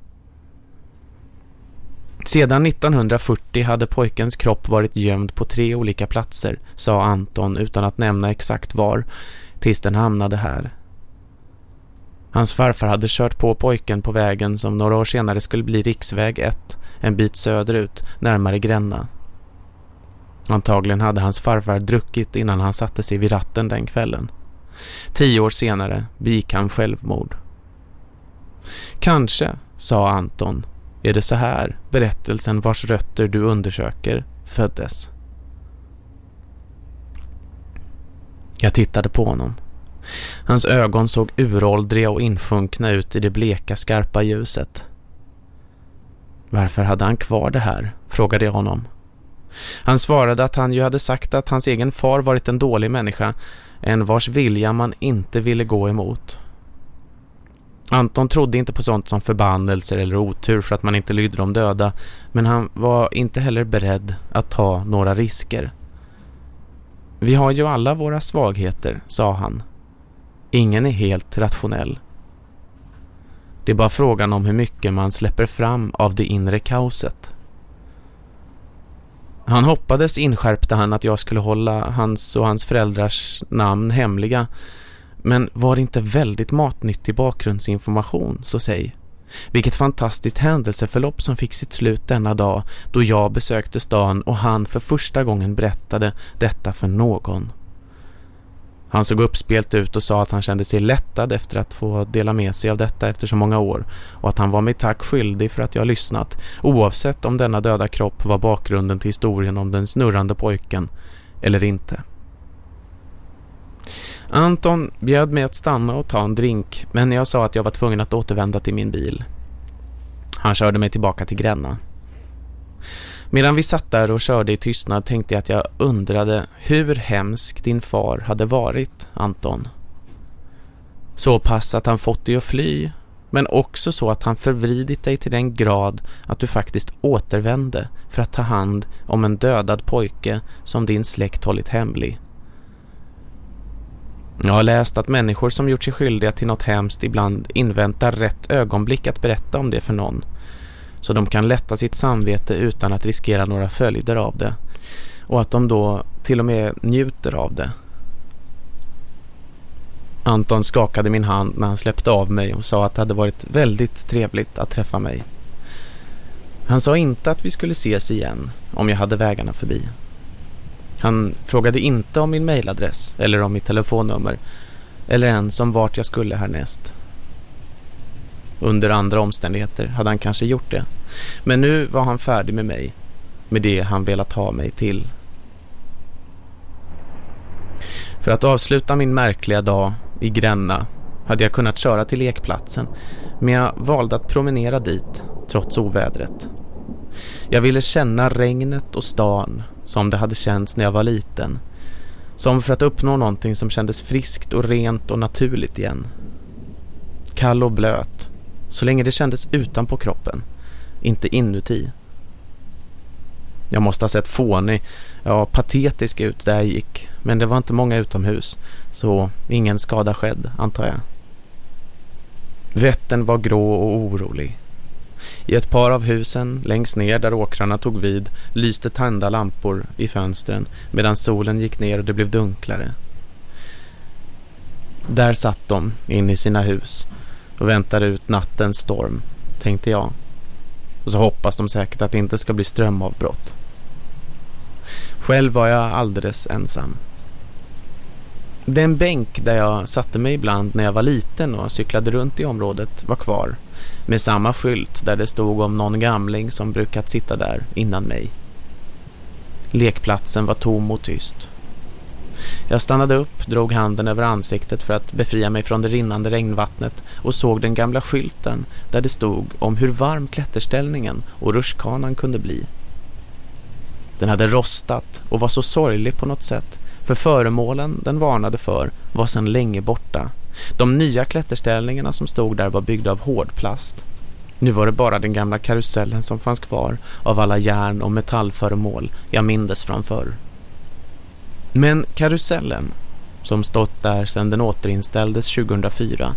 Sedan 1940 hade pojkens kropp varit gömd på tre olika platser, sa Anton utan att nämna exakt var, tills den hamnade här. Hans farfar hade kört på pojken på vägen som några år senare skulle bli riksväg 1, en bit söderut, närmare Gränna. Antagligen hade hans farfar druckit innan han satte sig vid ratten den kvällen. Tio år senare begick han självmord. Kanske, sa Anton, är det så här berättelsen vars rötter du undersöker föddes. Jag tittade på honom. Hans ögon såg uråldriga och insjunkna ut i det bleka skarpa ljuset. Varför hade han kvar det här? frågade jag honom. Han svarade att han ju hade sagt att hans egen far varit en dålig människa, en vars vilja man inte ville gå emot. Anton trodde inte på sånt som förbannelser eller otur för att man inte lydde de döda, men han var inte heller beredd att ta några risker. Vi har ju alla våra svagheter, sa han. Ingen är helt rationell. Det är bara frågan om hur mycket man släpper fram av det inre kaoset. Han hoppades, inskärpte han, att jag skulle hålla hans och hans föräldrars namn hemliga. Men var det inte väldigt matnyttig bakgrundsinformation, så säg. Vilket fantastiskt händelseförlopp som fick sitt slut denna dag då jag besökte stan och han för första gången berättade detta för någon. Han såg uppspelt ut och sa att han kände sig lättad efter att få dela med sig av detta efter så många år och att han var mig tack skyldig för att jag lyssnat oavsett om denna döda kropp var bakgrunden till historien om den snurrande pojken eller inte. Anton bjöd mig att stanna och ta en drink men jag sa att jag var tvungen att återvända till min bil. Han körde mig tillbaka till Gränna. Medan vi satt där och körde i tystnad tänkte jag att jag undrade hur hemsk din far hade varit, Anton. Så pass att han fått dig att fly, men också så att han förvridit dig till den grad att du faktiskt återvände för att ta hand om en dödad pojke som din släkt hållit hemlig. Jag har läst att människor som gjort sig skyldiga till något hemskt ibland inväntar rätt ögonblick att berätta om det för någon så de kan lätta sitt samvete utan att riskera några följder av det. Och att de då till och med njuter av det. Anton skakade min hand när han släppte av mig och sa att det hade varit väldigt trevligt att träffa mig. Han sa inte att vi skulle ses igen om jag hade vägarna förbi. Han frågade inte om min mailadress eller om mitt telefonnummer eller ens om vart jag skulle härnäst. Under andra omständigheter hade han kanske gjort det. Men nu var han färdig med mig. Med det han velat ha mig till. För att avsluta min märkliga dag i Gränna hade jag kunnat köra till lekplatsen. Men jag valde att promenera dit trots ovädret. Jag ville känna regnet och stan som det hade känts när jag var liten. Som för att uppnå någonting som kändes friskt och rent och naturligt igen. Kall och blöt så länge det kändes utanpå kroppen, inte inuti. Jag måste ha sett fånig, ja patetisk ut där jag gick, men det var inte många utomhus, så ingen skada skedd, antar jag. Vätten var grå och orolig. I ett par av husen, längst ner där åkrarna tog vid, lyste tända lampor i fönstren medan solen gick ner och det blev dunklare. Där satt de, in i sina hus, och väntade ut nattens storm, tänkte jag. Och så hoppas de säkert att det inte ska bli strömavbrott. Själv var jag alldeles ensam. Den bänk där jag satte mig ibland när jag var liten och cyklade runt i området var kvar. Med samma skylt där det stod om någon gamling som brukat sitta där innan mig. Lekplatsen var tom och tyst. Jag stannade upp, drog handen över ansiktet för att befria mig från det rinnande regnvattnet och såg den gamla skylten där det stod om hur varm klätterställningen och rutschkanan kunde bli. Den hade rostat och var så sorglig på något sätt för föremålen den varnade för var sedan länge borta. De nya klätterställningarna som stod där var byggda av hårdplast. Nu var det bara den gamla karusellen som fanns kvar av alla järn- och metallföremål jag mindes från förr. Men karusellen, som stått där sedan den återinställdes 2004,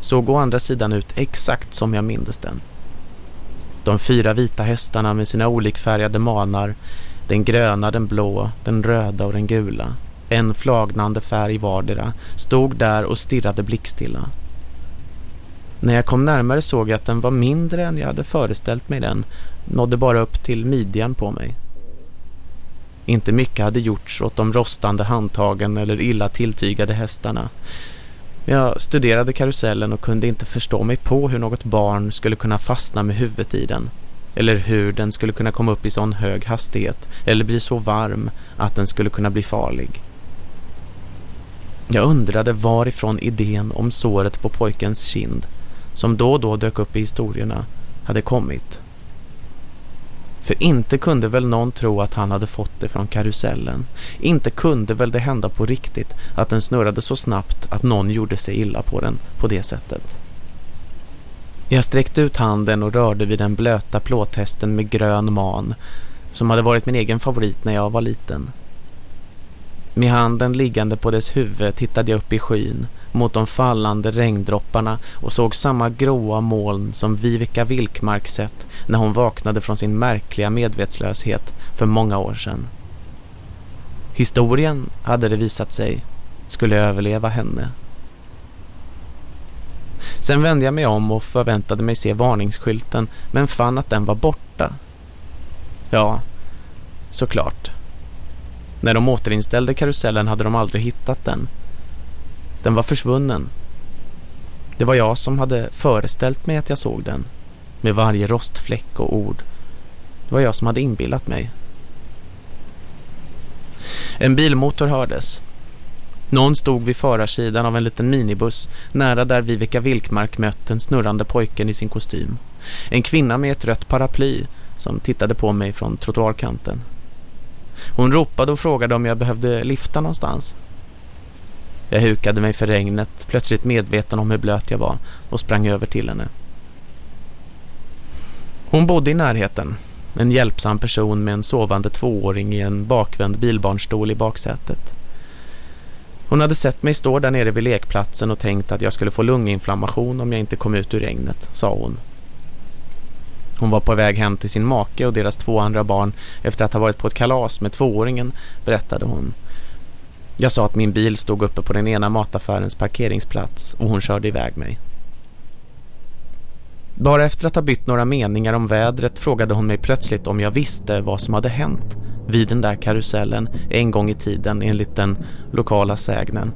såg å andra sidan ut exakt som jag mindes den. De fyra vita hästarna med sina olikfärgade manar, den gröna, den blå, den röda och den gula, en flagnande färg vardera, stod där och stirrade blickstilla. När jag kom närmare såg jag att den var mindre än jag hade föreställt mig den, nådde bara upp till midjan på mig. Inte mycket hade gjorts åt de rostande handtagen eller illa tilltygade hästarna. Jag studerade karusellen och kunde inte förstå mig på hur något barn skulle kunna fastna med huvudet i den. Eller hur den skulle kunna komma upp i sån hög hastighet eller bli så varm att den skulle kunna bli farlig. Jag undrade varifrån idén om såret på pojkens kind, som då och då dök upp i historierna, hade kommit. För inte kunde väl någon tro att han hade fått det från karusellen. Inte kunde väl det hända på riktigt att den snurrade så snabbt att någon gjorde sig illa på den på det sättet. Jag sträckte ut handen och rörde vid den blöta plåthästen med grön man som hade varit min egen favorit när jag var liten. Med handen liggande på dess huvud tittade jag upp i skyn mot de fallande regndropparna och såg samma gråa moln som Viveka Vilkmark sett när hon vaknade från sin märkliga medvetslöshet för många år sedan. Historien, hade det visat sig, skulle överleva henne. Sen vände jag mig om och förväntade mig se varningsskylten men fann att den var borta. Ja, såklart. När de återinställde karusellen hade de aldrig hittat den. Den var försvunnen. Det var jag som hade föreställt mig att jag såg den. Med varje rostfläck och ord. Det var jag som hade inbillat mig. En bilmotor hördes. Någon stod vid förarsidan av en liten minibuss nära där Viveka Vilkmark mött den snurrande pojken i sin kostym. En kvinna med ett rött paraply som tittade på mig från trottoarkanten. Hon ropade och frågade om jag behövde lifta någonstans. Jag hukade mig för regnet, plötsligt medveten om hur blöt jag var och sprang över till henne. Hon bodde i närheten, en hjälpsam person med en sovande tvååring i en bakvänd bilbarnstol i baksätet. Hon hade sett mig stå där nere vid lekplatsen och tänkt att jag skulle få lunginflammation om jag inte kom ut ur regnet, sa hon. Hon var på väg hem till sin make och deras två andra barn efter att ha varit på ett kalas med tvååringen, berättade hon. Jag sa att min bil stod uppe på den ena mataffärens parkeringsplats och hon körde iväg mig. Bara efter att ha bytt några meningar om vädret frågade hon mig plötsligt om jag visste vad som hade hänt vid den där karusellen en gång i tiden enligt den lokala sägnen.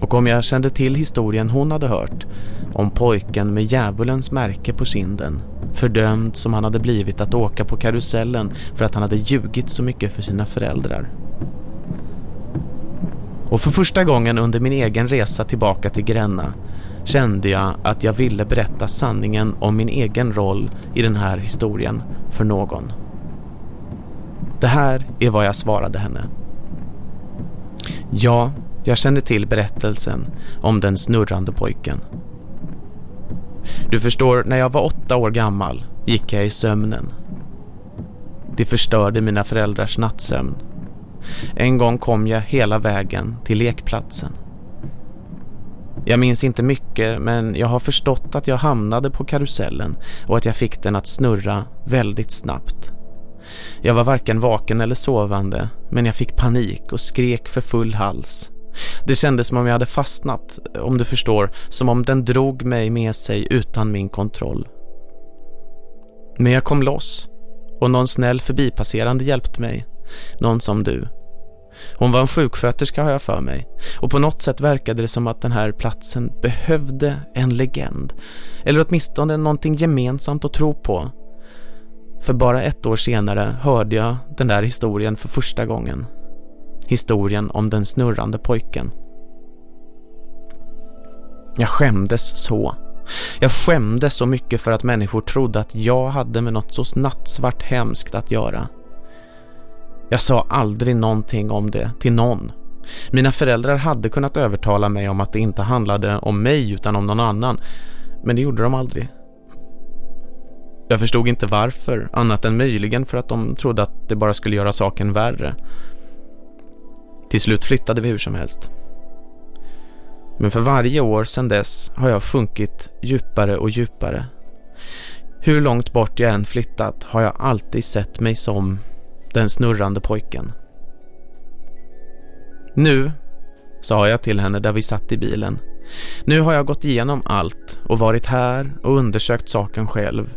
Och om jag kände till historien hon hade hört om pojken med djävulens märke på kinden fördömd som han hade blivit att åka på karusellen för att han hade ljugit så mycket för sina föräldrar. Och för första gången under min egen resa tillbaka till Gränna kände jag att jag ville berätta sanningen om min egen roll i den här historien för någon. Det här är vad jag svarade henne. Ja, jag kände till berättelsen om den snurrande pojken. Du förstår, när jag var åtta år gammal gick jag i sömnen. Det förstörde mina föräldrars nattsömn. En gång kom jag hela vägen till lekplatsen. Jag minns inte mycket men jag har förstått att jag hamnade på karusellen och att jag fick den att snurra väldigt snabbt. Jag var varken vaken eller sovande men jag fick panik och skrek för full hals. Det kändes som om jag hade fastnat, om du förstår, som om den drog mig med sig utan min kontroll. Men jag kom loss och någon snäll förbipasserande hjälpte mig. Någon som du. Hon var en sjuksköterska har jag för mig. Och på något sätt verkade det som att den här platsen behövde en legend. Eller åtminstone någonting gemensamt att tro på. För bara ett år senare hörde jag den där historien för första gången. Historien om den snurrande pojken. Jag skämdes så. Jag skämdes så mycket för att människor trodde att jag hade med något så nattsvart hemskt att göra. Jag sa aldrig någonting om det till någon. Mina föräldrar hade kunnat övertala mig om att det inte handlade om mig utan om någon annan. Men det gjorde de aldrig. Jag förstod inte varför, annat än möjligen för att de trodde att det bara skulle göra saken värre. Till slut flyttade vi hur som helst. Men för varje år sedan dess har jag sjunkit djupare och djupare. Hur långt bort jag än flyttat har jag alltid sett mig som den snurrande pojken. Nu, sa jag till henne där vi satt i bilen. Nu har jag gått igenom allt och varit här och undersökt saken själv.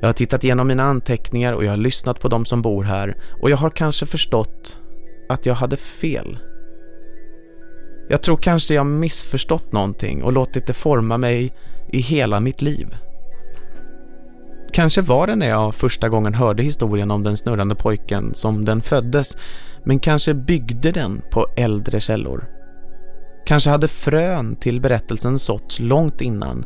Jag har tittat igenom mina anteckningar och jag har lyssnat på de som bor här och jag har kanske förstått att jag hade fel. Jag tror kanske jag missförstått någonting och låtit det forma mig i hela mitt liv. Kanske var det när jag första gången hörde historien om den snurrande pojken som den föddes, men kanske byggde den på äldre källor. Kanske hade frön till berättelsen såtts långt innan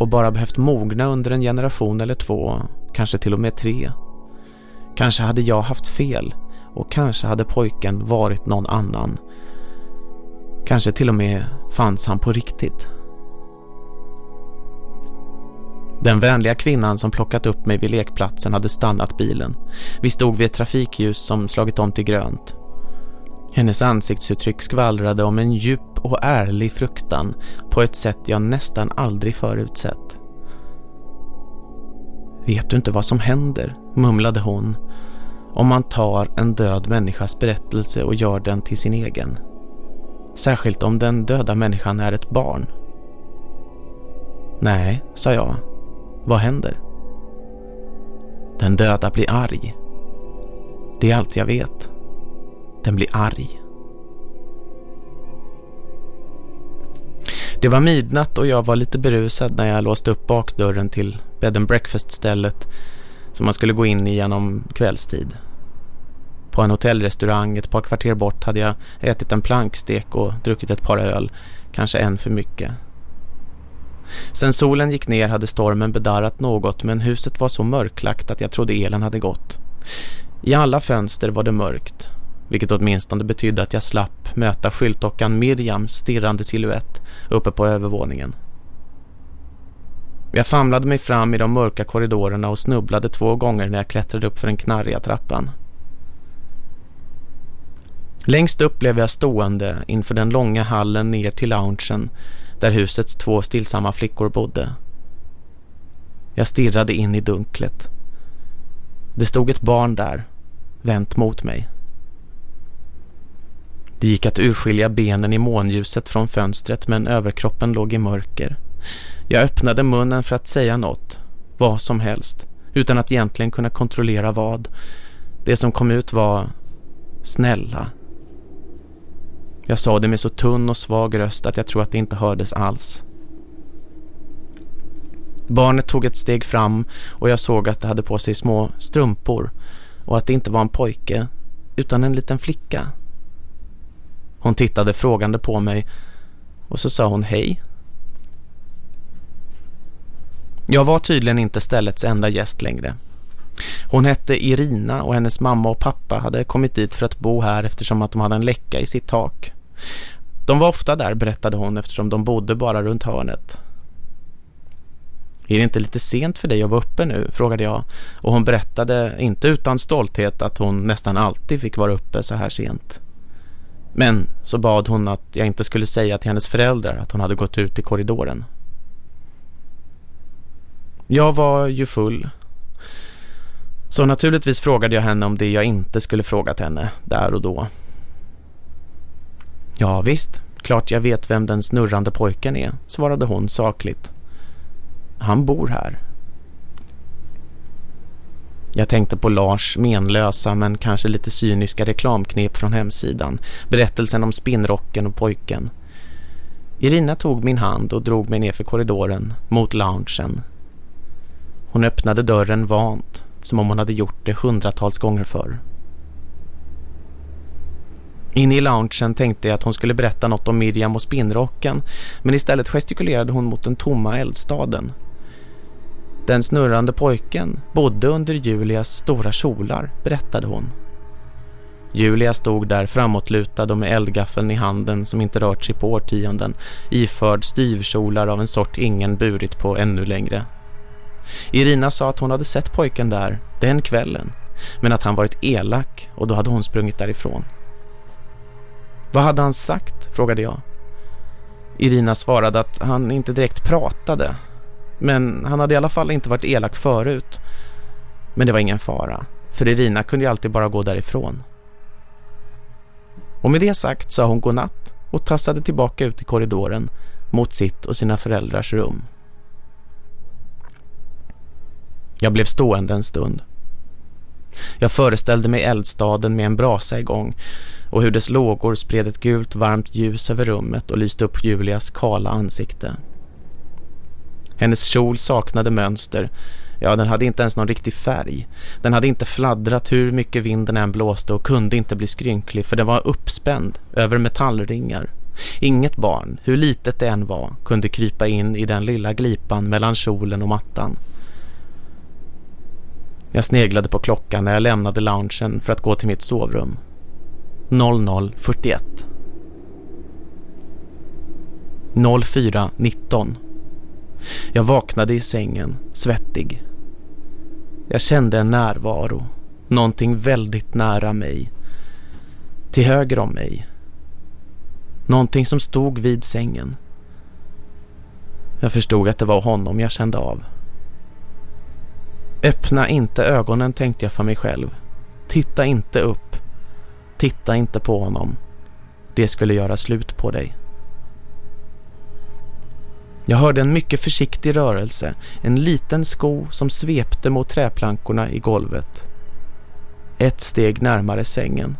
och bara behövt mogna under en generation eller två, kanske till och med tre. Kanske hade jag haft fel och kanske hade pojken varit någon annan. Kanske till och med fanns han på riktigt. Den vänliga kvinnan som plockat upp mig vid lekplatsen hade stannat bilen. Vi stod vid ett trafikljus som slagit om till grönt. Hennes ansiktsuttryck skvallrade om en djup och ärlig fruktan på ett sätt jag nästan aldrig förutsett. Vet du inte vad som händer, mumlade hon, om man tar en död människas berättelse och gör den till sin egen? Särskilt om den döda människan är ett barn. Nej, sa jag. Vad händer? Den döda blir arg. Det är allt jag vet. Den blir arg. Det var midnatt och jag var lite berusad när jag låste upp bakdörren till bed and breakfast-stället som man skulle gå in i genom kvällstid. På en hotellrestaurang ett par kvarter bort hade jag ätit en plankstek och druckit ett par öl, kanske en för mycket. Sen solen gick ner hade stormen bedarrat något men huset var så mörklagt att jag trodde elen hade gått. I alla fönster var det mörkt, vilket åtminstone betydde att jag slapp möta skyltdockan Miriams stirrande siluett uppe på övervåningen. Jag famlade mig fram i de mörka korridorerna och snubblade två gånger när jag klättrade upp för den knarriga trappan. Längst upp blev jag stående inför den långa hallen ner till loungen där husets två stillsamma flickor bodde. Jag stirrade in i dunklet. Det stod ett barn där, vänt mot mig. Det gick att urskilja benen i månljuset från fönstret men överkroppen låg i mörker. Jag öppnade munnen för att säga något, vad som helst, utan att egentligen kunna kontrollera vad. Det som kom ut var snälla. Jag sa det med så tunn och svag röst att jag tror att det inte hördes alls. Barnet tog ett steg fram och jag såg att det hade på sig små strumpor och att det inte var en pojke utan en liten flicka. Hon tittade frågande på mig och så sa hon hej. Jag var tydligen inte ställets enda gäst längre. Hon hette Irina och hennes mamma och pappa hade kommit dit för att bo här eftersom att de hade en läcka i sitt tak. De var ofta där, berättade hon, eftersom de bodde bara runt hörnet. Är det inte lite sent för dig att vara uppe nu? frågade jag. Och hon berättade, inte utan stolthet, att hon nästan alltid fick vara uppe så här sent. Men så bad hon att jag inte skulle säga till hennes föräldrar att hon hade gått ut i korridoren. Jag var ju full. Så naturligtvis frågade jag henne om det jag inte skulle frågat henne där och då. Ja visst, klart jag vet vem den snurrande pojken är, svarade hon sakligt. Han bor här. Jag tänkte på Lars menlösa men kanske lite cyniska reklamknep från hemsidan. Berättelsen om spinnrocken och pojken. Irina tog min hand och drog mig ner för korridoren mot loungen. Hon öppnade dörren vant, som om hon hade gjort det hundratals gånger förr. Inne i loungen tänkte jag att hon skulle berätta något om Miriam och spinnrocken men istället gestikulerade hon mot den tomma eldstaden. Den snurrande pojken bodde under Julias stora kjolar, berättade hon. Julia stod där framåtlutad och med eldgaffeln i handen som inte rört sig på årtionden, iförd styvkjolar av en sort ingen burit på ännu längre. Irina sa att hon hade sett pojken där den kvällen, men att han varit elak och då hade hon sprungit därifrån. Vad hade han sagt? frågade jag. Irina svarade att han inte direkt pratade. Men han hade i alla fall inte varit elak förut. Men det var ingen fara, för Irina kunde ju alltid bara gå därifrån. Och med det sagt sa hon godnatt och tassade tillbaka ut i korridoren mot sitt och sina föräldrars rum. Jag blev stående en stund. Jag föreställde mig eldstaden med en brasa igång och hur dess lågor spred ett gult varmt ljus över rummet och lyste upp Julias kala ansikte. Hennes kjol saknade mönster. Ja, den hade inte ens någon riktig färg. Den hade inte fladdrat hur mycket vinden än blåste och kunde inte bli skrynklig för den var uppspänd över metallringar. Inget barn, hur litet det än var, kunde krypa in i den lilla glipan mellan kjolen och mattan. Jag sneglade på klockan när jag lämnade loungen för att gå till mitt sovrum. 00.41 04.19 Jag vaknade i sängen, svettig. Jag kände en närvaro, någonting väldigt nära mig. Till höger om mig. Någonting som stod vid sängen. Jag förstod att det var honom jag kände av. Öppna inte ögonen tänkte jag för mig själv. Titta inte upp. Titta inte på honom. Det skulle göra slut på dig. Jag hörde en mycket försiktig rörelse, en liten sko som svepte mot träplankorna i golvet. Ett steg närmare sängen.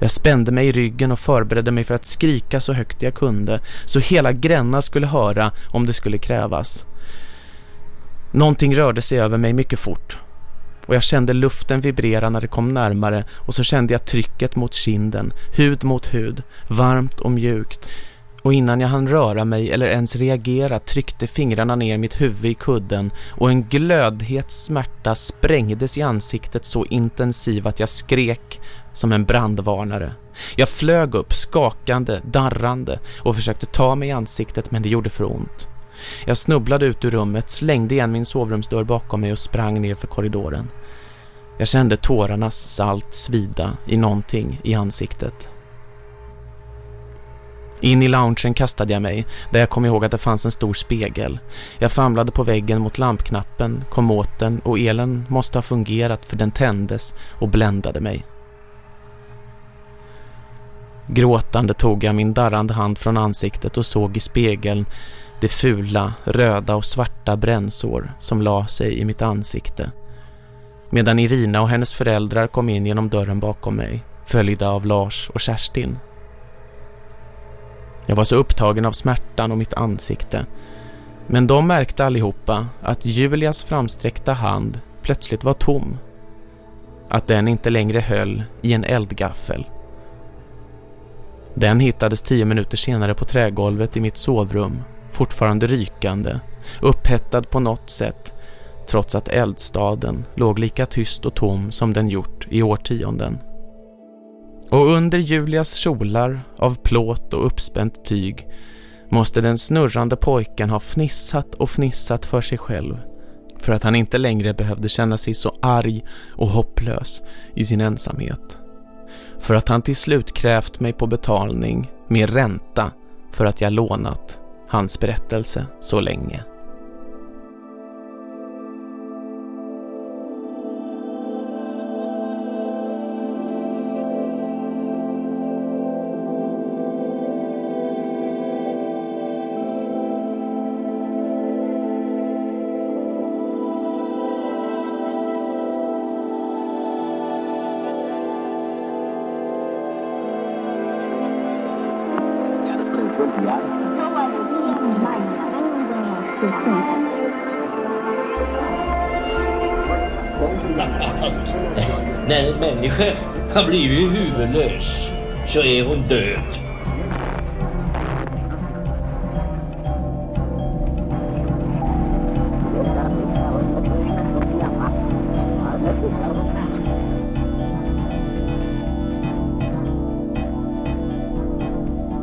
Jag spände mig i ryggen och förberedde mig för att skrika så högt jag kunde så hela Gränna skulle höra om det skulle krävas. Någonting rörde sig över mig mycket fort och jag kände luften vibrera när det kom närmare och så kände jag trycket mot kinden, hud mot hud, varmt och mjukt. Och innan jag hann röra mig eller ens reagera tryckte fingrarna ner mitt huvud i kudden och en glödhet smärta sprängdes i ansiktet så intensiv att jag skrek som en brandvarnare. Jag flög upp skakande, darrande och försökte ta mig i ansiktet men det gjorde för ont. Jag snubblade ut ur rummet, slängde igen min sovrumsdörr bakom mig och sprang ner för korridoren. Jag kände tårarnas salt svida i någonting i ansiktet. In i loungen kastade jag mig, där jag kom ihåg att det fanns en stor spegel. Jag famlade på väggen mot lampknappen, kom åt den och elen måste ha fungerat för den tändes och bländade mig. Gråtande tog jag min darrande hand från ansiktet och såg i spegeln det fula, röda och svarta brännsår som la sig i mitt ansikte. Medan Irina och hennes föräldrar kom in genom dörren bakom mig, följda av Lars och Kerstin. Jag var så upptagen av smärtan och mitt ansikte. Men de märkte allihopa att Julias framsträckta hand plötsligt var tom. Att den inte längre höll i en eldgaffel. Den hittades tio minuter senare på trägolvet i mitt sovrum fortfarande rykande, upphettad på något sätt, trots att eldstaden låg lika tyst och tom som den gjort i årtionden. Och under Julias kjolar av plåt och uppspänt tyg måste den snurrande pojken ha fnissat och fnissat för sig själv för att han inte längre behövde känna sig så arg och hopplös i sin ensamhet. För att han till slut krävt mig på betalning med ränta för att jag lånat hans berättelse så länge. Har blivit huvudlös så är hon död.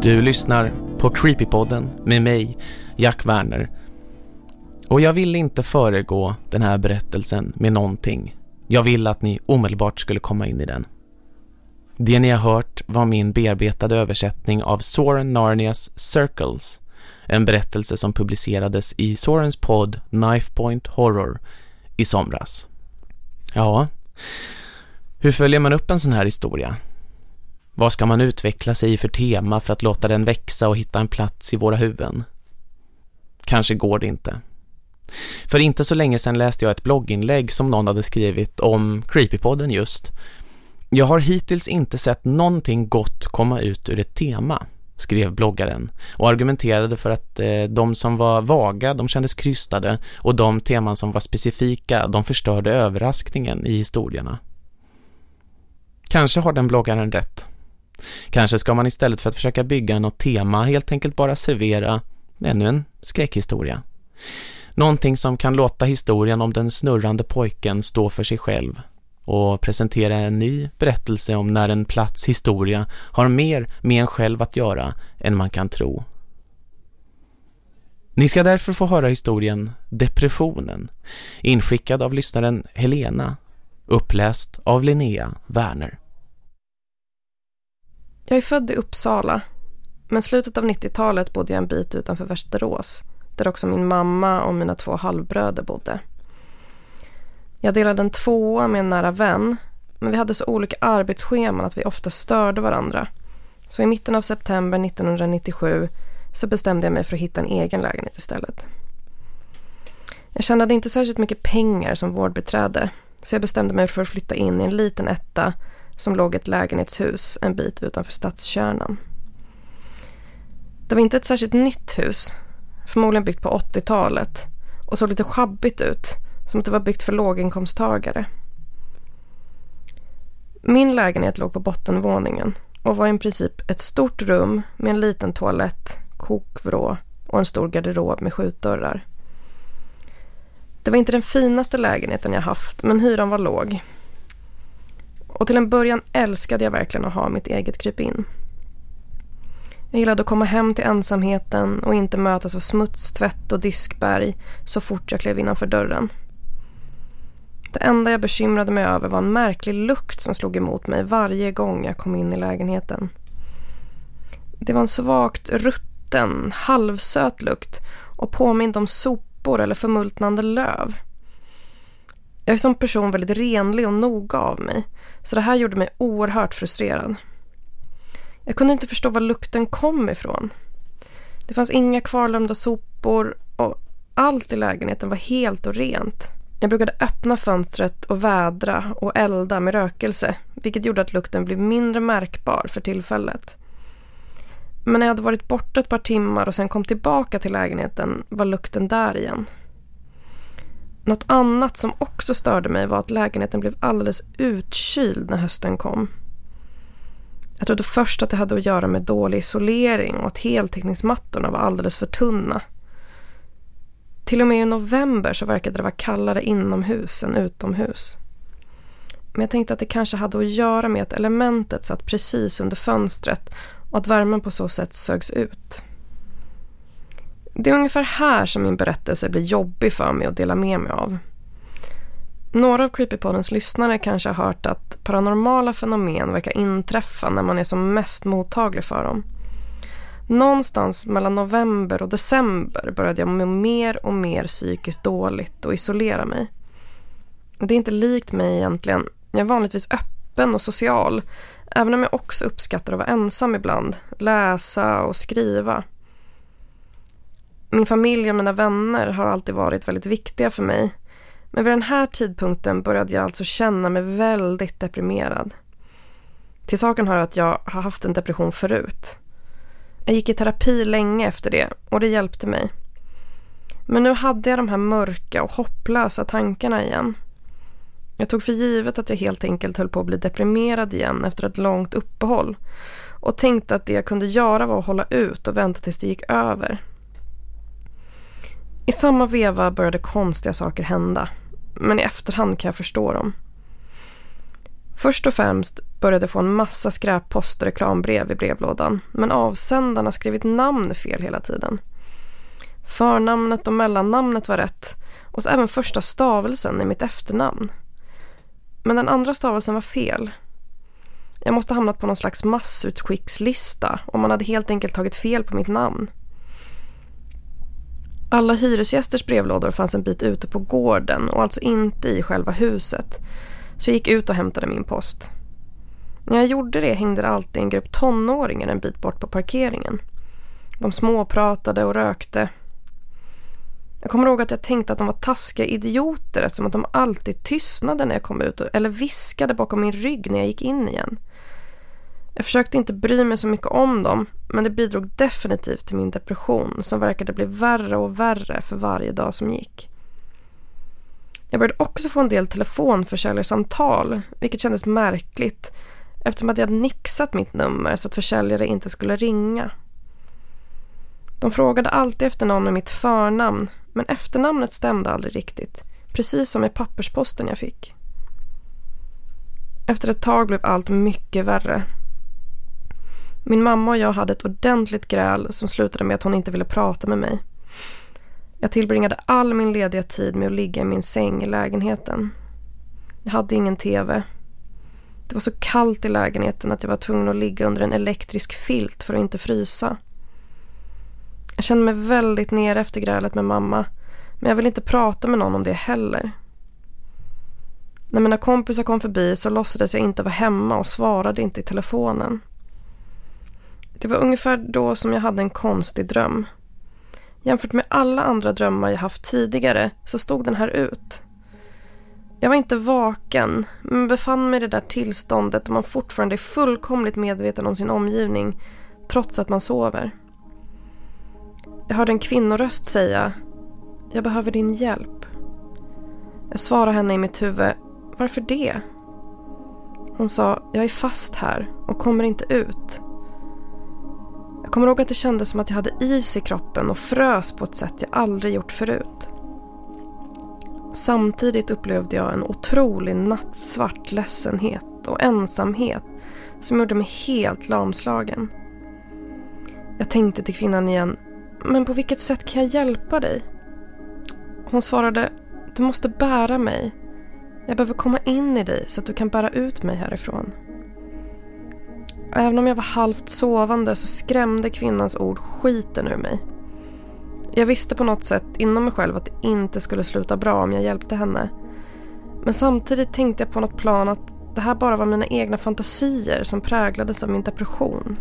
Du lyssnar på Creepypodden med mig, Jack Werner. Och jag vill inte föregå den här berättelsen med någonting. Jag vill att ni omedelbart skulle komma in i den. Det ni har hört var min bearbetade översättning av Soren Narnias Circles En berättelse som publicerades i Sorens podd Knifepoint Horror i somras. Ja, hur följer man upp en sån här historia? Vad ska man utveckla sig i för tema för att låta den växa och hitta en plats i våra huvuden? Kanske går det inte. För inte så länge sedan läste jag ett blogginlägg som någon hade skrivit om Creepypodden just. Jag har hittills inte sett någonting gott komma ut ur ett tema, skrev bloggaren och argumenterade för att eh, de som var vaga, de kändes krystade och de teman som var specifika, de förstörde överraskningen i historierna. Kanske har den bloggaren rätt. Kanske ska man istället för att försöka bygga något tema helt enkelt bara servera ännu en skräckhistoria. Någonting som kan låta historien om den snurrande pojken stå för sig själv och presentera en ny berättelse om när en plats historia har mer med en själv att göra än man kan tro. Ni ska därför få höra historien Depressionen, inskickad av lyssnaren Helena, uppläst av Linnea Werner. Jag är född i Uppsala, men slutet av 90-talet bodde jag en bit utanför Västerås, där också min mamma och mina två halvbröder bodde. Jag delade en tvåa med en nära vän, men vi hade så olika arbetsscheman att vi ofta störde varandra. Så i mitten av september 1997 så bestämde jag mig för att hitta en egen lägenhet istället. Jag tjänade inte särskilt mycket pengar som vårdbeträde, så jag bestämde mig för att flytta in i en liten etta som låg i ett lägenhetshus en bit utanför stadskärnan. Det var inte ett särskilt nytt hus, förmodligen byggt på 80-talet och såg lite schabbigt ut, som att det var byggt för låginkomsttagare. Min lägenhet låg på bottenvåningen och var i princip ett stort rum med en liten toalett, kokvrå och en stor garderob med skjutdörrar. Det var inte den finaste lägenheten jag haft men hyran var låg och till en början älskade jag verkligen att ha mitt eget krypin. Jag gillade att komma hem till ensamheten och inte mötas av smuts, tvätt och diskberg så fort jag klev innanför dörren. Det enda jag bekymrade mig över var en märklig lukt som slog emot mig varje gång jag kom in i lägenheten. Det var en svagt rutten, halvsöt lukt och påminde om sopor eller förmultnande löv. Jag är som person väldigt renlig och noga av mig. Så det här gjorde mig oerhört frustrerad. Jag kunde inte förstå var lukten kom ifrån. Det fanns inga kvarlömda sopor och allt i lägenheten var helt och rent. Jag brukade öppna fönstret och vädra och elda med rökelse vilket gjorde att lukten blev mindre märkbar för tillfället. Men när jag hade varit borta ett par timmar och sen kom tillbaka till lägenheten var lukten där igen. Något annat som också störde mig var att lägenheten blev alldeles utkyld när hösten kom. Jag trodde först att det hade att göra med dålig isolering och att heltäckningsmattorna var alldeles för tunna. Till och med i november så verkade det vara kallare inomhus än utomhus. Men jag tänkte att det kanske hade att göra med att elementet satt precis under fönstret och att värmen på så sätt sögs ut. Det är ungefär här som min berättelse blir jobbig för mig att dela med mig av. Några av Creepypoddens lyssnare kanske har hört att paranormala fenomen verkar inträffa när man är som mest mottaglig för dem. Någonstans mellan november och december började jag må mer och mer psykiskt dåligt och isolera mig. Det är inte likt mig egentligen. Jag är vanligtvis öppen och social, även om jag också uppskattar att vara ensam ibland, läsa och skriva. Min familj och mina vänner har alltid varit väldigt viktiga för mig. Men vid den här tidpunkten började jag alltså känna mig väldigt deprimerad. Till saken hör att jag har haft en depression förut. Jag gick i terapi länge efter det och det hjälpte mig. Men nu hade jag de här mörka och hopplösa tankarna igen. Jag tog för givet att jag helt enkelt höll på att bli deprimerad igen efter ett långt uppehåll och tänkte att det jag kunde göra var att hålla ut och vänta tills det gick över. I samma veva började konstiga saker hända. Men i efterhand kan jag förstå dem. Först och främst började jag få en massa skräppost och reklambrev i brevlådan. Men avsändarna skrivit namn fel hela tiden. Förnamnet och mellannamnet var rätt. Och så även första stavelsen i mitt efternamn. Men den andra stavelsen var fel. Jag måste ha hamnat på någon slags massutskickslista och man hade helt enkelt tagit fel på mitt namn. Alla hyresgästers brevlådor fanns en bit ute på gården och alltså inte i själva huset. Så jag gick ut och hämtade min post. När jag gjorde det hängde det alltid en grupp tonåringar en bit bort på parkeringen. De småpratade och rökte. Jag kommer ihåg att jag tänkte att de var taskiga idioter eftersom att de alltid tystnade när jag kom ut eller viskade bakom min rygg när jag gick in igen. Jag försökte inte bry mig så mycket om dem men det bidrog definitivt till min depression som verkade bli värre och värre för varje dag som gick. Jag började också få en del telefonförsäljarsamtal vilket kändes märkligt eftersom att jag hade nixat mitt nummer så att försäljare inte skulle ringa. De frågade alltid efter någon med mitt förnamn men efternamnet stämde aldrig riktigt. Precis som i pappersposten jag fick. Efter ett tag blev allt mycket värre. Min mamma och jag hade ett ordentligt gräl som slutade med att hon inte ville prata med mig. Jag tillbringade all min lediga tid med att ligga i min säng i lägenheten. Jag hade ingen tv. Det var så kallt i lägenheten att jag var tvungen att ligga under en elektrisk filt för att inte frysa. Jag kände mig väldigt nere efter grälet med mamma. Men jag ville inte prata med någon om det heller. När mina kompisar kom förbi så låtsades jag inte vara hemma och svarade inte i telefonen. Det var ungefär då som jag hade en konstig dröm. Jämfört med alla andra drömmar jag haft tidigare så stod den här ut. Jag var inte vaken men befann mig i det där tillståndet då man fortfarande är fullkomligt medveten om sin omgivning trots att man sover. Jag hörde en kvinnoröst säga Jag behöver din hjälp. Jag svarade henne i mitt huvud Varför det? Hon sa Jag är fast här och kommer inte ut. Jag kommer ihåg att det kändes som att jag hade is i kroppen och frös på ett sätt jag aldrig gjort förut. Samtidigt upplevde jag en otrolig nattsvart ledsenhet och ensamhet som gjorde mig helt lamslagen. Jag tänkte till kvinnan igen men på vilket sätt kan jag hjälpa dig? Hon svarade, du måste bära mig. Jag behöver komma in i dig så att du kan bära ut mig härifrån. Även om jag var halvt sovande så skrämde kvinnans ord skiten ur mig. Jag visste på något sätt inom mig själv att det inte skulle sluta bra om jag hjälpte henne. Men samtidigt tänkte jag på något plan att det här bara var mina egna fantasier som präglades av min depression.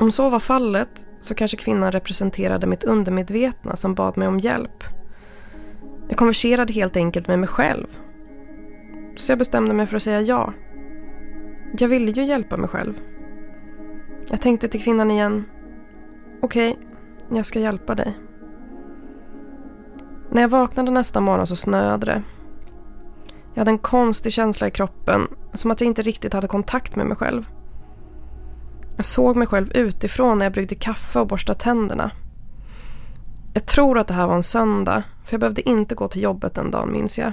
Om så var fallet så kanske kvinnan representerade mitt undermedvetna som bad mig om hjälp. Jag konverserade helt enkelt med mig själv. Så jag bestämde mig för att säga ja. Jag ville ju hjälpa mig själv. Jag tänkte till kvinnan igen. Okej, okay, jag ska hjälpa dig. När jag vaknade nästa morgon så snöade det. Jag hade en konstig känsla i kroppen, som att jag inte riktigt hade kontakt med mig själv. Jag såg mig själv utifrån när jag bryggde kaffe och borstade tänderna. Jag tror att det här var en söndag, för jag behövde inte gå till jobbet den dagen minns jag.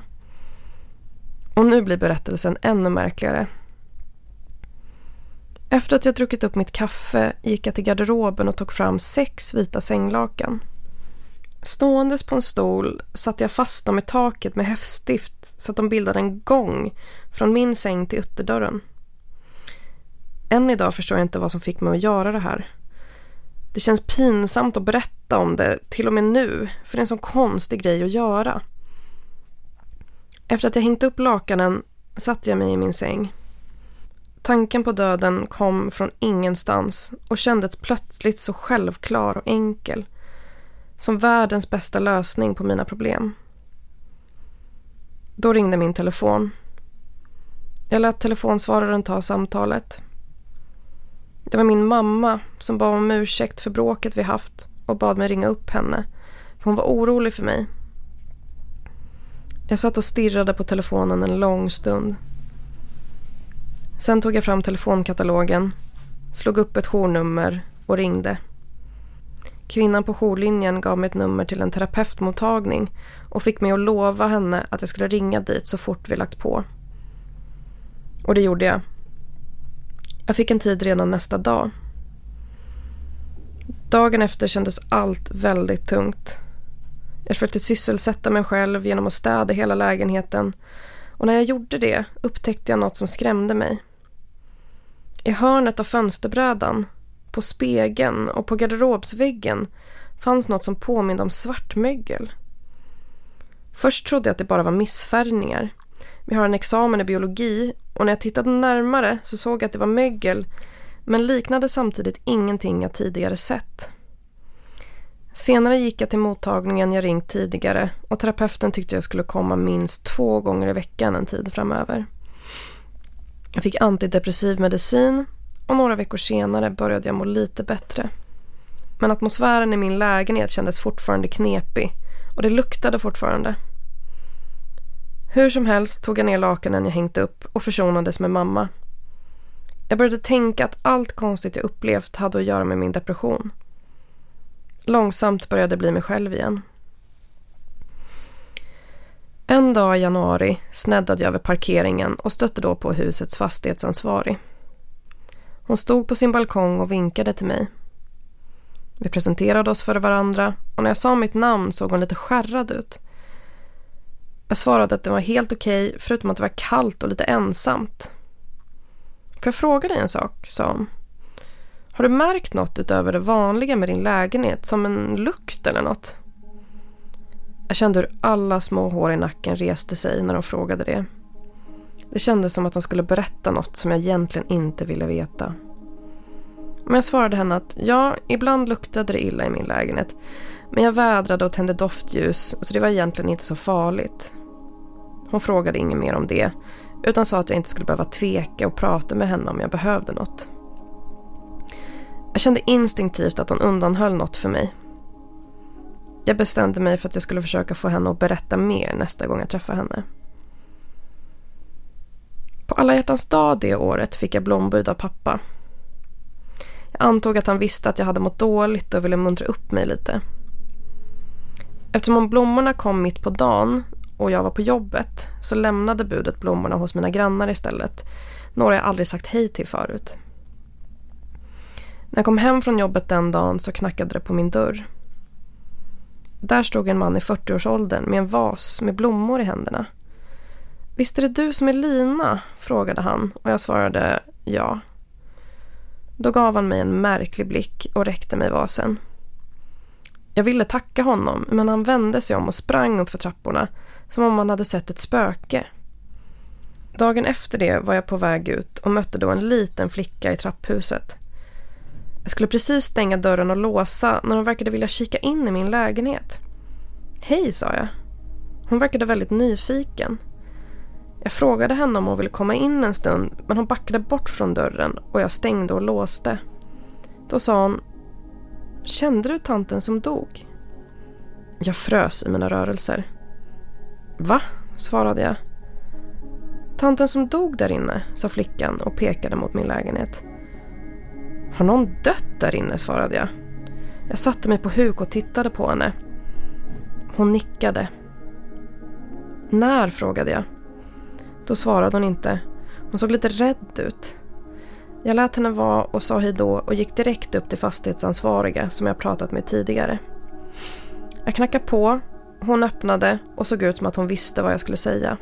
Och nu blir berättelsen ännu märkligare. Efter att jag druckit upp mitt kaffe gick jag till garderoben och tog fram sex vita sänglakan. Ståendes på en stol satte jag fast dem i taket med häftstift så att de bildade en gång från min säng till ytterdörren. Än idag förstår jag inte vad som fick mig att göra det här. Det känns pinsamt att berätta om det, till och med nu, för det är en sån konstig grej att göra. Efter att jag hängt upp lakanen satte jag mig i min säng. Tanken på döden kom från ingenstans och kändes plötsligt så självklar och enkel. Som världens bästa lösning på mina problem. Då ringde min telefon. Jag lät telefonsvararen ta samtalet. Det var min mamma som bad om ursäkt för bråket vi haft och bad mig ringa upp henne. För hon var orolig för mig. Jag satt och stirrade på telefonen en lång stund. Sen tog jag fram telefonkatalogen, slog upp ett journummer och ringde. Kvinnan på jourlinjen gav mig ett nummer till en terapeutmottagning och fick mig att lova henne att jag skulle ringa dit så fort vi lagt på. Och det gjorde jag. Jag fick en tid redan nästa dag. Dagen efter kändes allt väldigt tungt. Jag försökte sysselsätta mig själv genom att städa hela lägenheten och när jag gjorde det upptäckte jag något som skrämde mig. I hörnet av fönsterbrädan, på spegeln och på garderobsväggen fanns något som påminde om svartmögel. Först trodde jag att det bara var missfärgningar. Vi har en examen i biologi och när jag tittade närmare så såg jag att det var mögel men liknade samtidigt ingenting jag tidigare sett. Senare gick jag till mottagningen jag ringt tidigare och terapeuten tyckte jag skulle komma minst två gånger i veckan en tid framöver. Jag fick antidepressiv medicin och några veckor senare började jag må lite bättre. Men atmosfären i min lägenhet kändes fortfarande knepig och det luktade fortfarande. Hur som helst tog jag ner lakanen jag hängt upp och försonades med mamma. Jag började tänka att allt konstigt jag upplevt hade att göra med min depression. Långsamt började jag bli mig själv igen. En dag i januari sneddade jag över parkeringen och stötte då på husets fastighetsansvarig. Hon stod på sin balkong och vinkade till mig. Vi presenterade oss för varandra och när jag sa mitt namn såg hon lite skärrad ut. Jag svarade att det var helt okej okay, förutom att det var kallt och lite ensamt. Får jag fråga dig en sak? sa hon. Har du märkt något utöver det vanliga med din lägenhet? Som en lukt eller något? Jag kände hur alla små hår i nacken reste sig när de frågade det. Det kändes som att de skulle berätta något som jag egentligen inte ville veta. Men jag svarade henne att ja, ibland luktade det illa i min lägenhet. Men jag vädrade och tände doftljus så det var egentligen inte så farligt. Hon frågade inget mer om det utan sa att jag inte skulle behöva tveka och prata med henne om jag behövde något. Jag kände instinktivt att hon undanhöll något för mig. Jag bestämde mig för att jag skulle försöka få henne att berätta mer nästa gång jag träffade henne. På alla hjärtans dag det året fick jag blombud av pappa. Jag antog att han visste att jag hade mått dåligt och ville muntra upp mig lite. Eftersom blommorna kom mitt på dagen och jag var på jobbet så lämnade budet blommorna hos mina grannar istället. Några jag aldrig sagt hej till förut. När jag kom hem från jobbet den dagen så knackade det på min dörr. Där stod en man i 40-årsåldern med en vas med blommor i händerna. Visst är det du som är Lina? frågade han och jag svarade ja. Då gav han mig en märklig blick och räckte mig vasen. Jag ville tacka honom men han vände sig om och sprang upp för trapporna som om han hade sett ett spöke. Dagen efter det var jag på väg ut och mötte då en liten flicka i trapphuset. Jag skulle precis stänga dörren och låsa när hon verkade vilja kika in i min lägenhet. Hej, sa jag. Hon verkade väldigt nyfiken. Jag frågade henne om hon ville komma in en stund men hon backade bort från dörren och jag stängde och låste. Då sa hon Kände du tanten som dog? Jag frös i mina rörelser. Va? svarade jag. Tanten som dog där inne, sa flickan och pekade mot min lägenhet. Har någon dött där inne? svarade jag. Jag satte mig på huk och tittade på henne. Hon nickade. När? frågade jag. Då svarade hon inte. Hon såg lite rädd ut. Jag lät henne vara och sa hej då och gick direkt upp till fastighetsansvariga som jag pratat med tidigare. Jag knackade på, hon öppnade och såg ut som att hon visste vad jag skulle säga.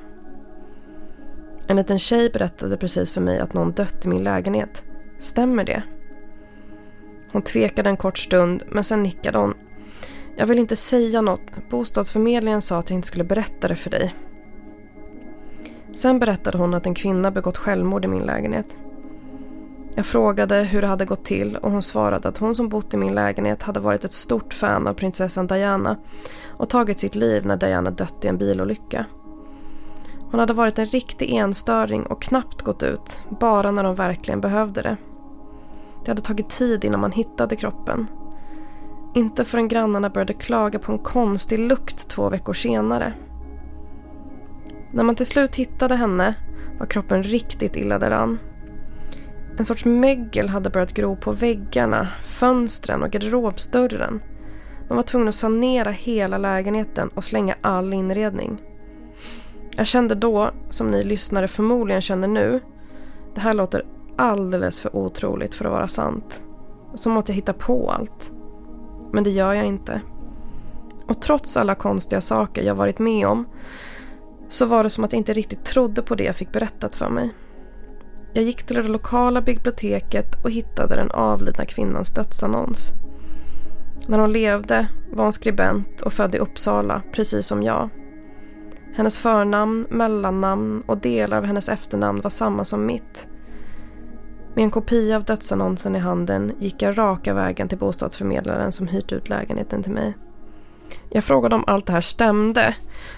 En liten tjej berättade precis för mig att någon dött i min lägenhet. Stämmer det? Hon tvekade en kort stund men sen nickade hon. Jag vill inte säga något. Bostadsförmedlingen sa att jag inte skulle berätta det för dig. Sen berättade hon att en kvinna begått självmord i min lägenhet. Jag frågade hur det hade gått till och hon svarade att hon som bott i min lägenhet hade varit ett stort fan av prinsessan Diana och tagit sitt liv när Diana dött i en bilolycka. Hon hade varit en riktig enstöring och knappt gått ut, bara när de verkligen behövde det. Det hade tagit tid innan man hittade kroppen. Inte förrän grannarna började klaga på en konstig lukt två veckor senare. När man till slut hittade henne var kroppen riktigt illa däran. En sorts mögel hade börjat gro på väggarna, fönstren och garderobsdörren. Man var tvungen att sanera hela lägenheten och slänga all inredning. Jag kände då, som ni lyssnare förmodligen känner nu, det här låter alldeles för otroligt för att vara sant. Som att jag hittar på allt. Men det gör jag inte. Och trots alla konstiga saker jag varit med om så var det som att jag inte riktigt trodde på det jag fick berättat för mig. Jag gick till det lokala biblioteket och hittade den avlidna kvinnans dödsannons. När hon levde var hon skribent och född i Uppsala, precis som jag. Hennes förnamn, mellannamn och delar av hennes efternamn var samma som mitt. Med en kopia av dödsannonsen i handen gick jag raka vägen till bostadsförmedlaren som hyrt ut lägenheten till mig. Jag frågade om allt det här stämde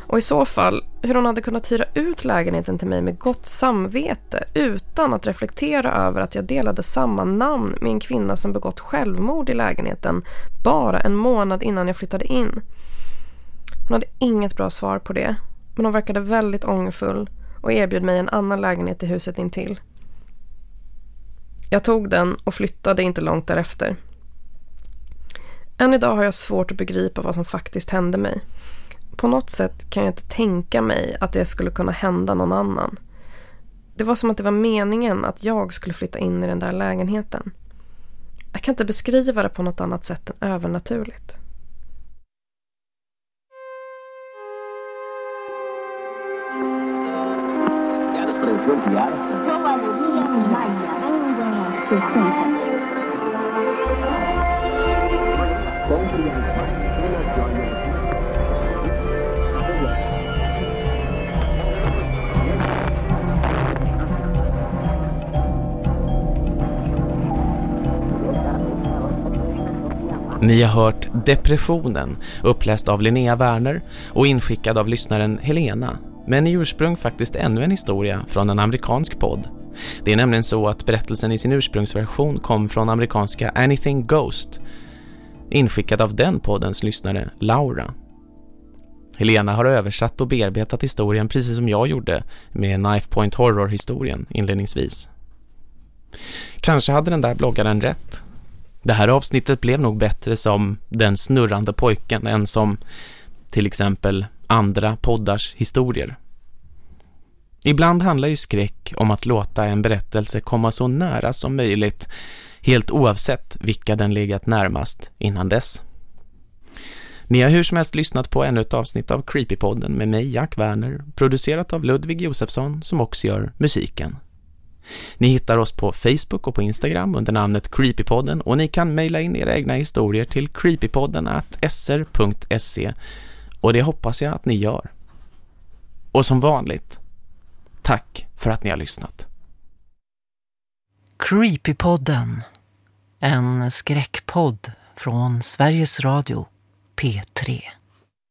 och i så fall hur hon hade kunnat hyra ut lägenheten till mig med gott samvete utan att reflektera över att jag delade samma namn med en kvinna som begått självmord i lägenheten bara en månad innan jag flyttade in. Hon hade inget bra svar på det men hon verkade väldigt ångerfull och erbjöd mig en annan lägenhet i huset intill. Jag tog den och flyttade inte långt därefter. Än idag har jag svårt att begripa vad som faktiskt hände mig. På något sätt kan jag inte tänka mig att det skulle kunna hända någon annan. Det var som att det var meningen att jag skulle flytta in i den där lägenheten. Jag kan inte beskriva det på något annat sätt än övernaturligt. Yo ni har hört Depressionen, uppläst av Linnea Werner och inskickad av lyssnaren Helena, men i ursprung faktiskt ännu en historia från en amerikansk podd. Det är nämligen så att berättelsen i sin ursprungsversion kom från amerikanska Anything Ghost, inskickad av den poddens lyssnare Laura. Helena har översatt och bearbetat historien precis som jag gjorde med Knife Point Horror-historien inledningsvis. Kanske hade den där bloggaren rätt. Det här avsnittet blev nog bättre som den snurrande pojken än som till exempel andra poddars historier. Ibland handlar ju skräck om att låta en berättelse komma så nära som möjligt, helt oavsett vilka den legat närmast innan dess. Ni har hur som helst lyssnat på ännu ett avsnitt av Creepypodden med mig, Jack Werner, producerat av Ludvig Josefsson som också gör musiken. Ni hittar oss på Facebook och på Instagram under namnet Creepypodden och ni kan mejla in era egna historier till creepypodden sr.se och det hoppas jag att ni gör. Och som vanligt, tack för att ni har lyssnat. Creepypodden, en skräckpodd från Sveriges Radio P3.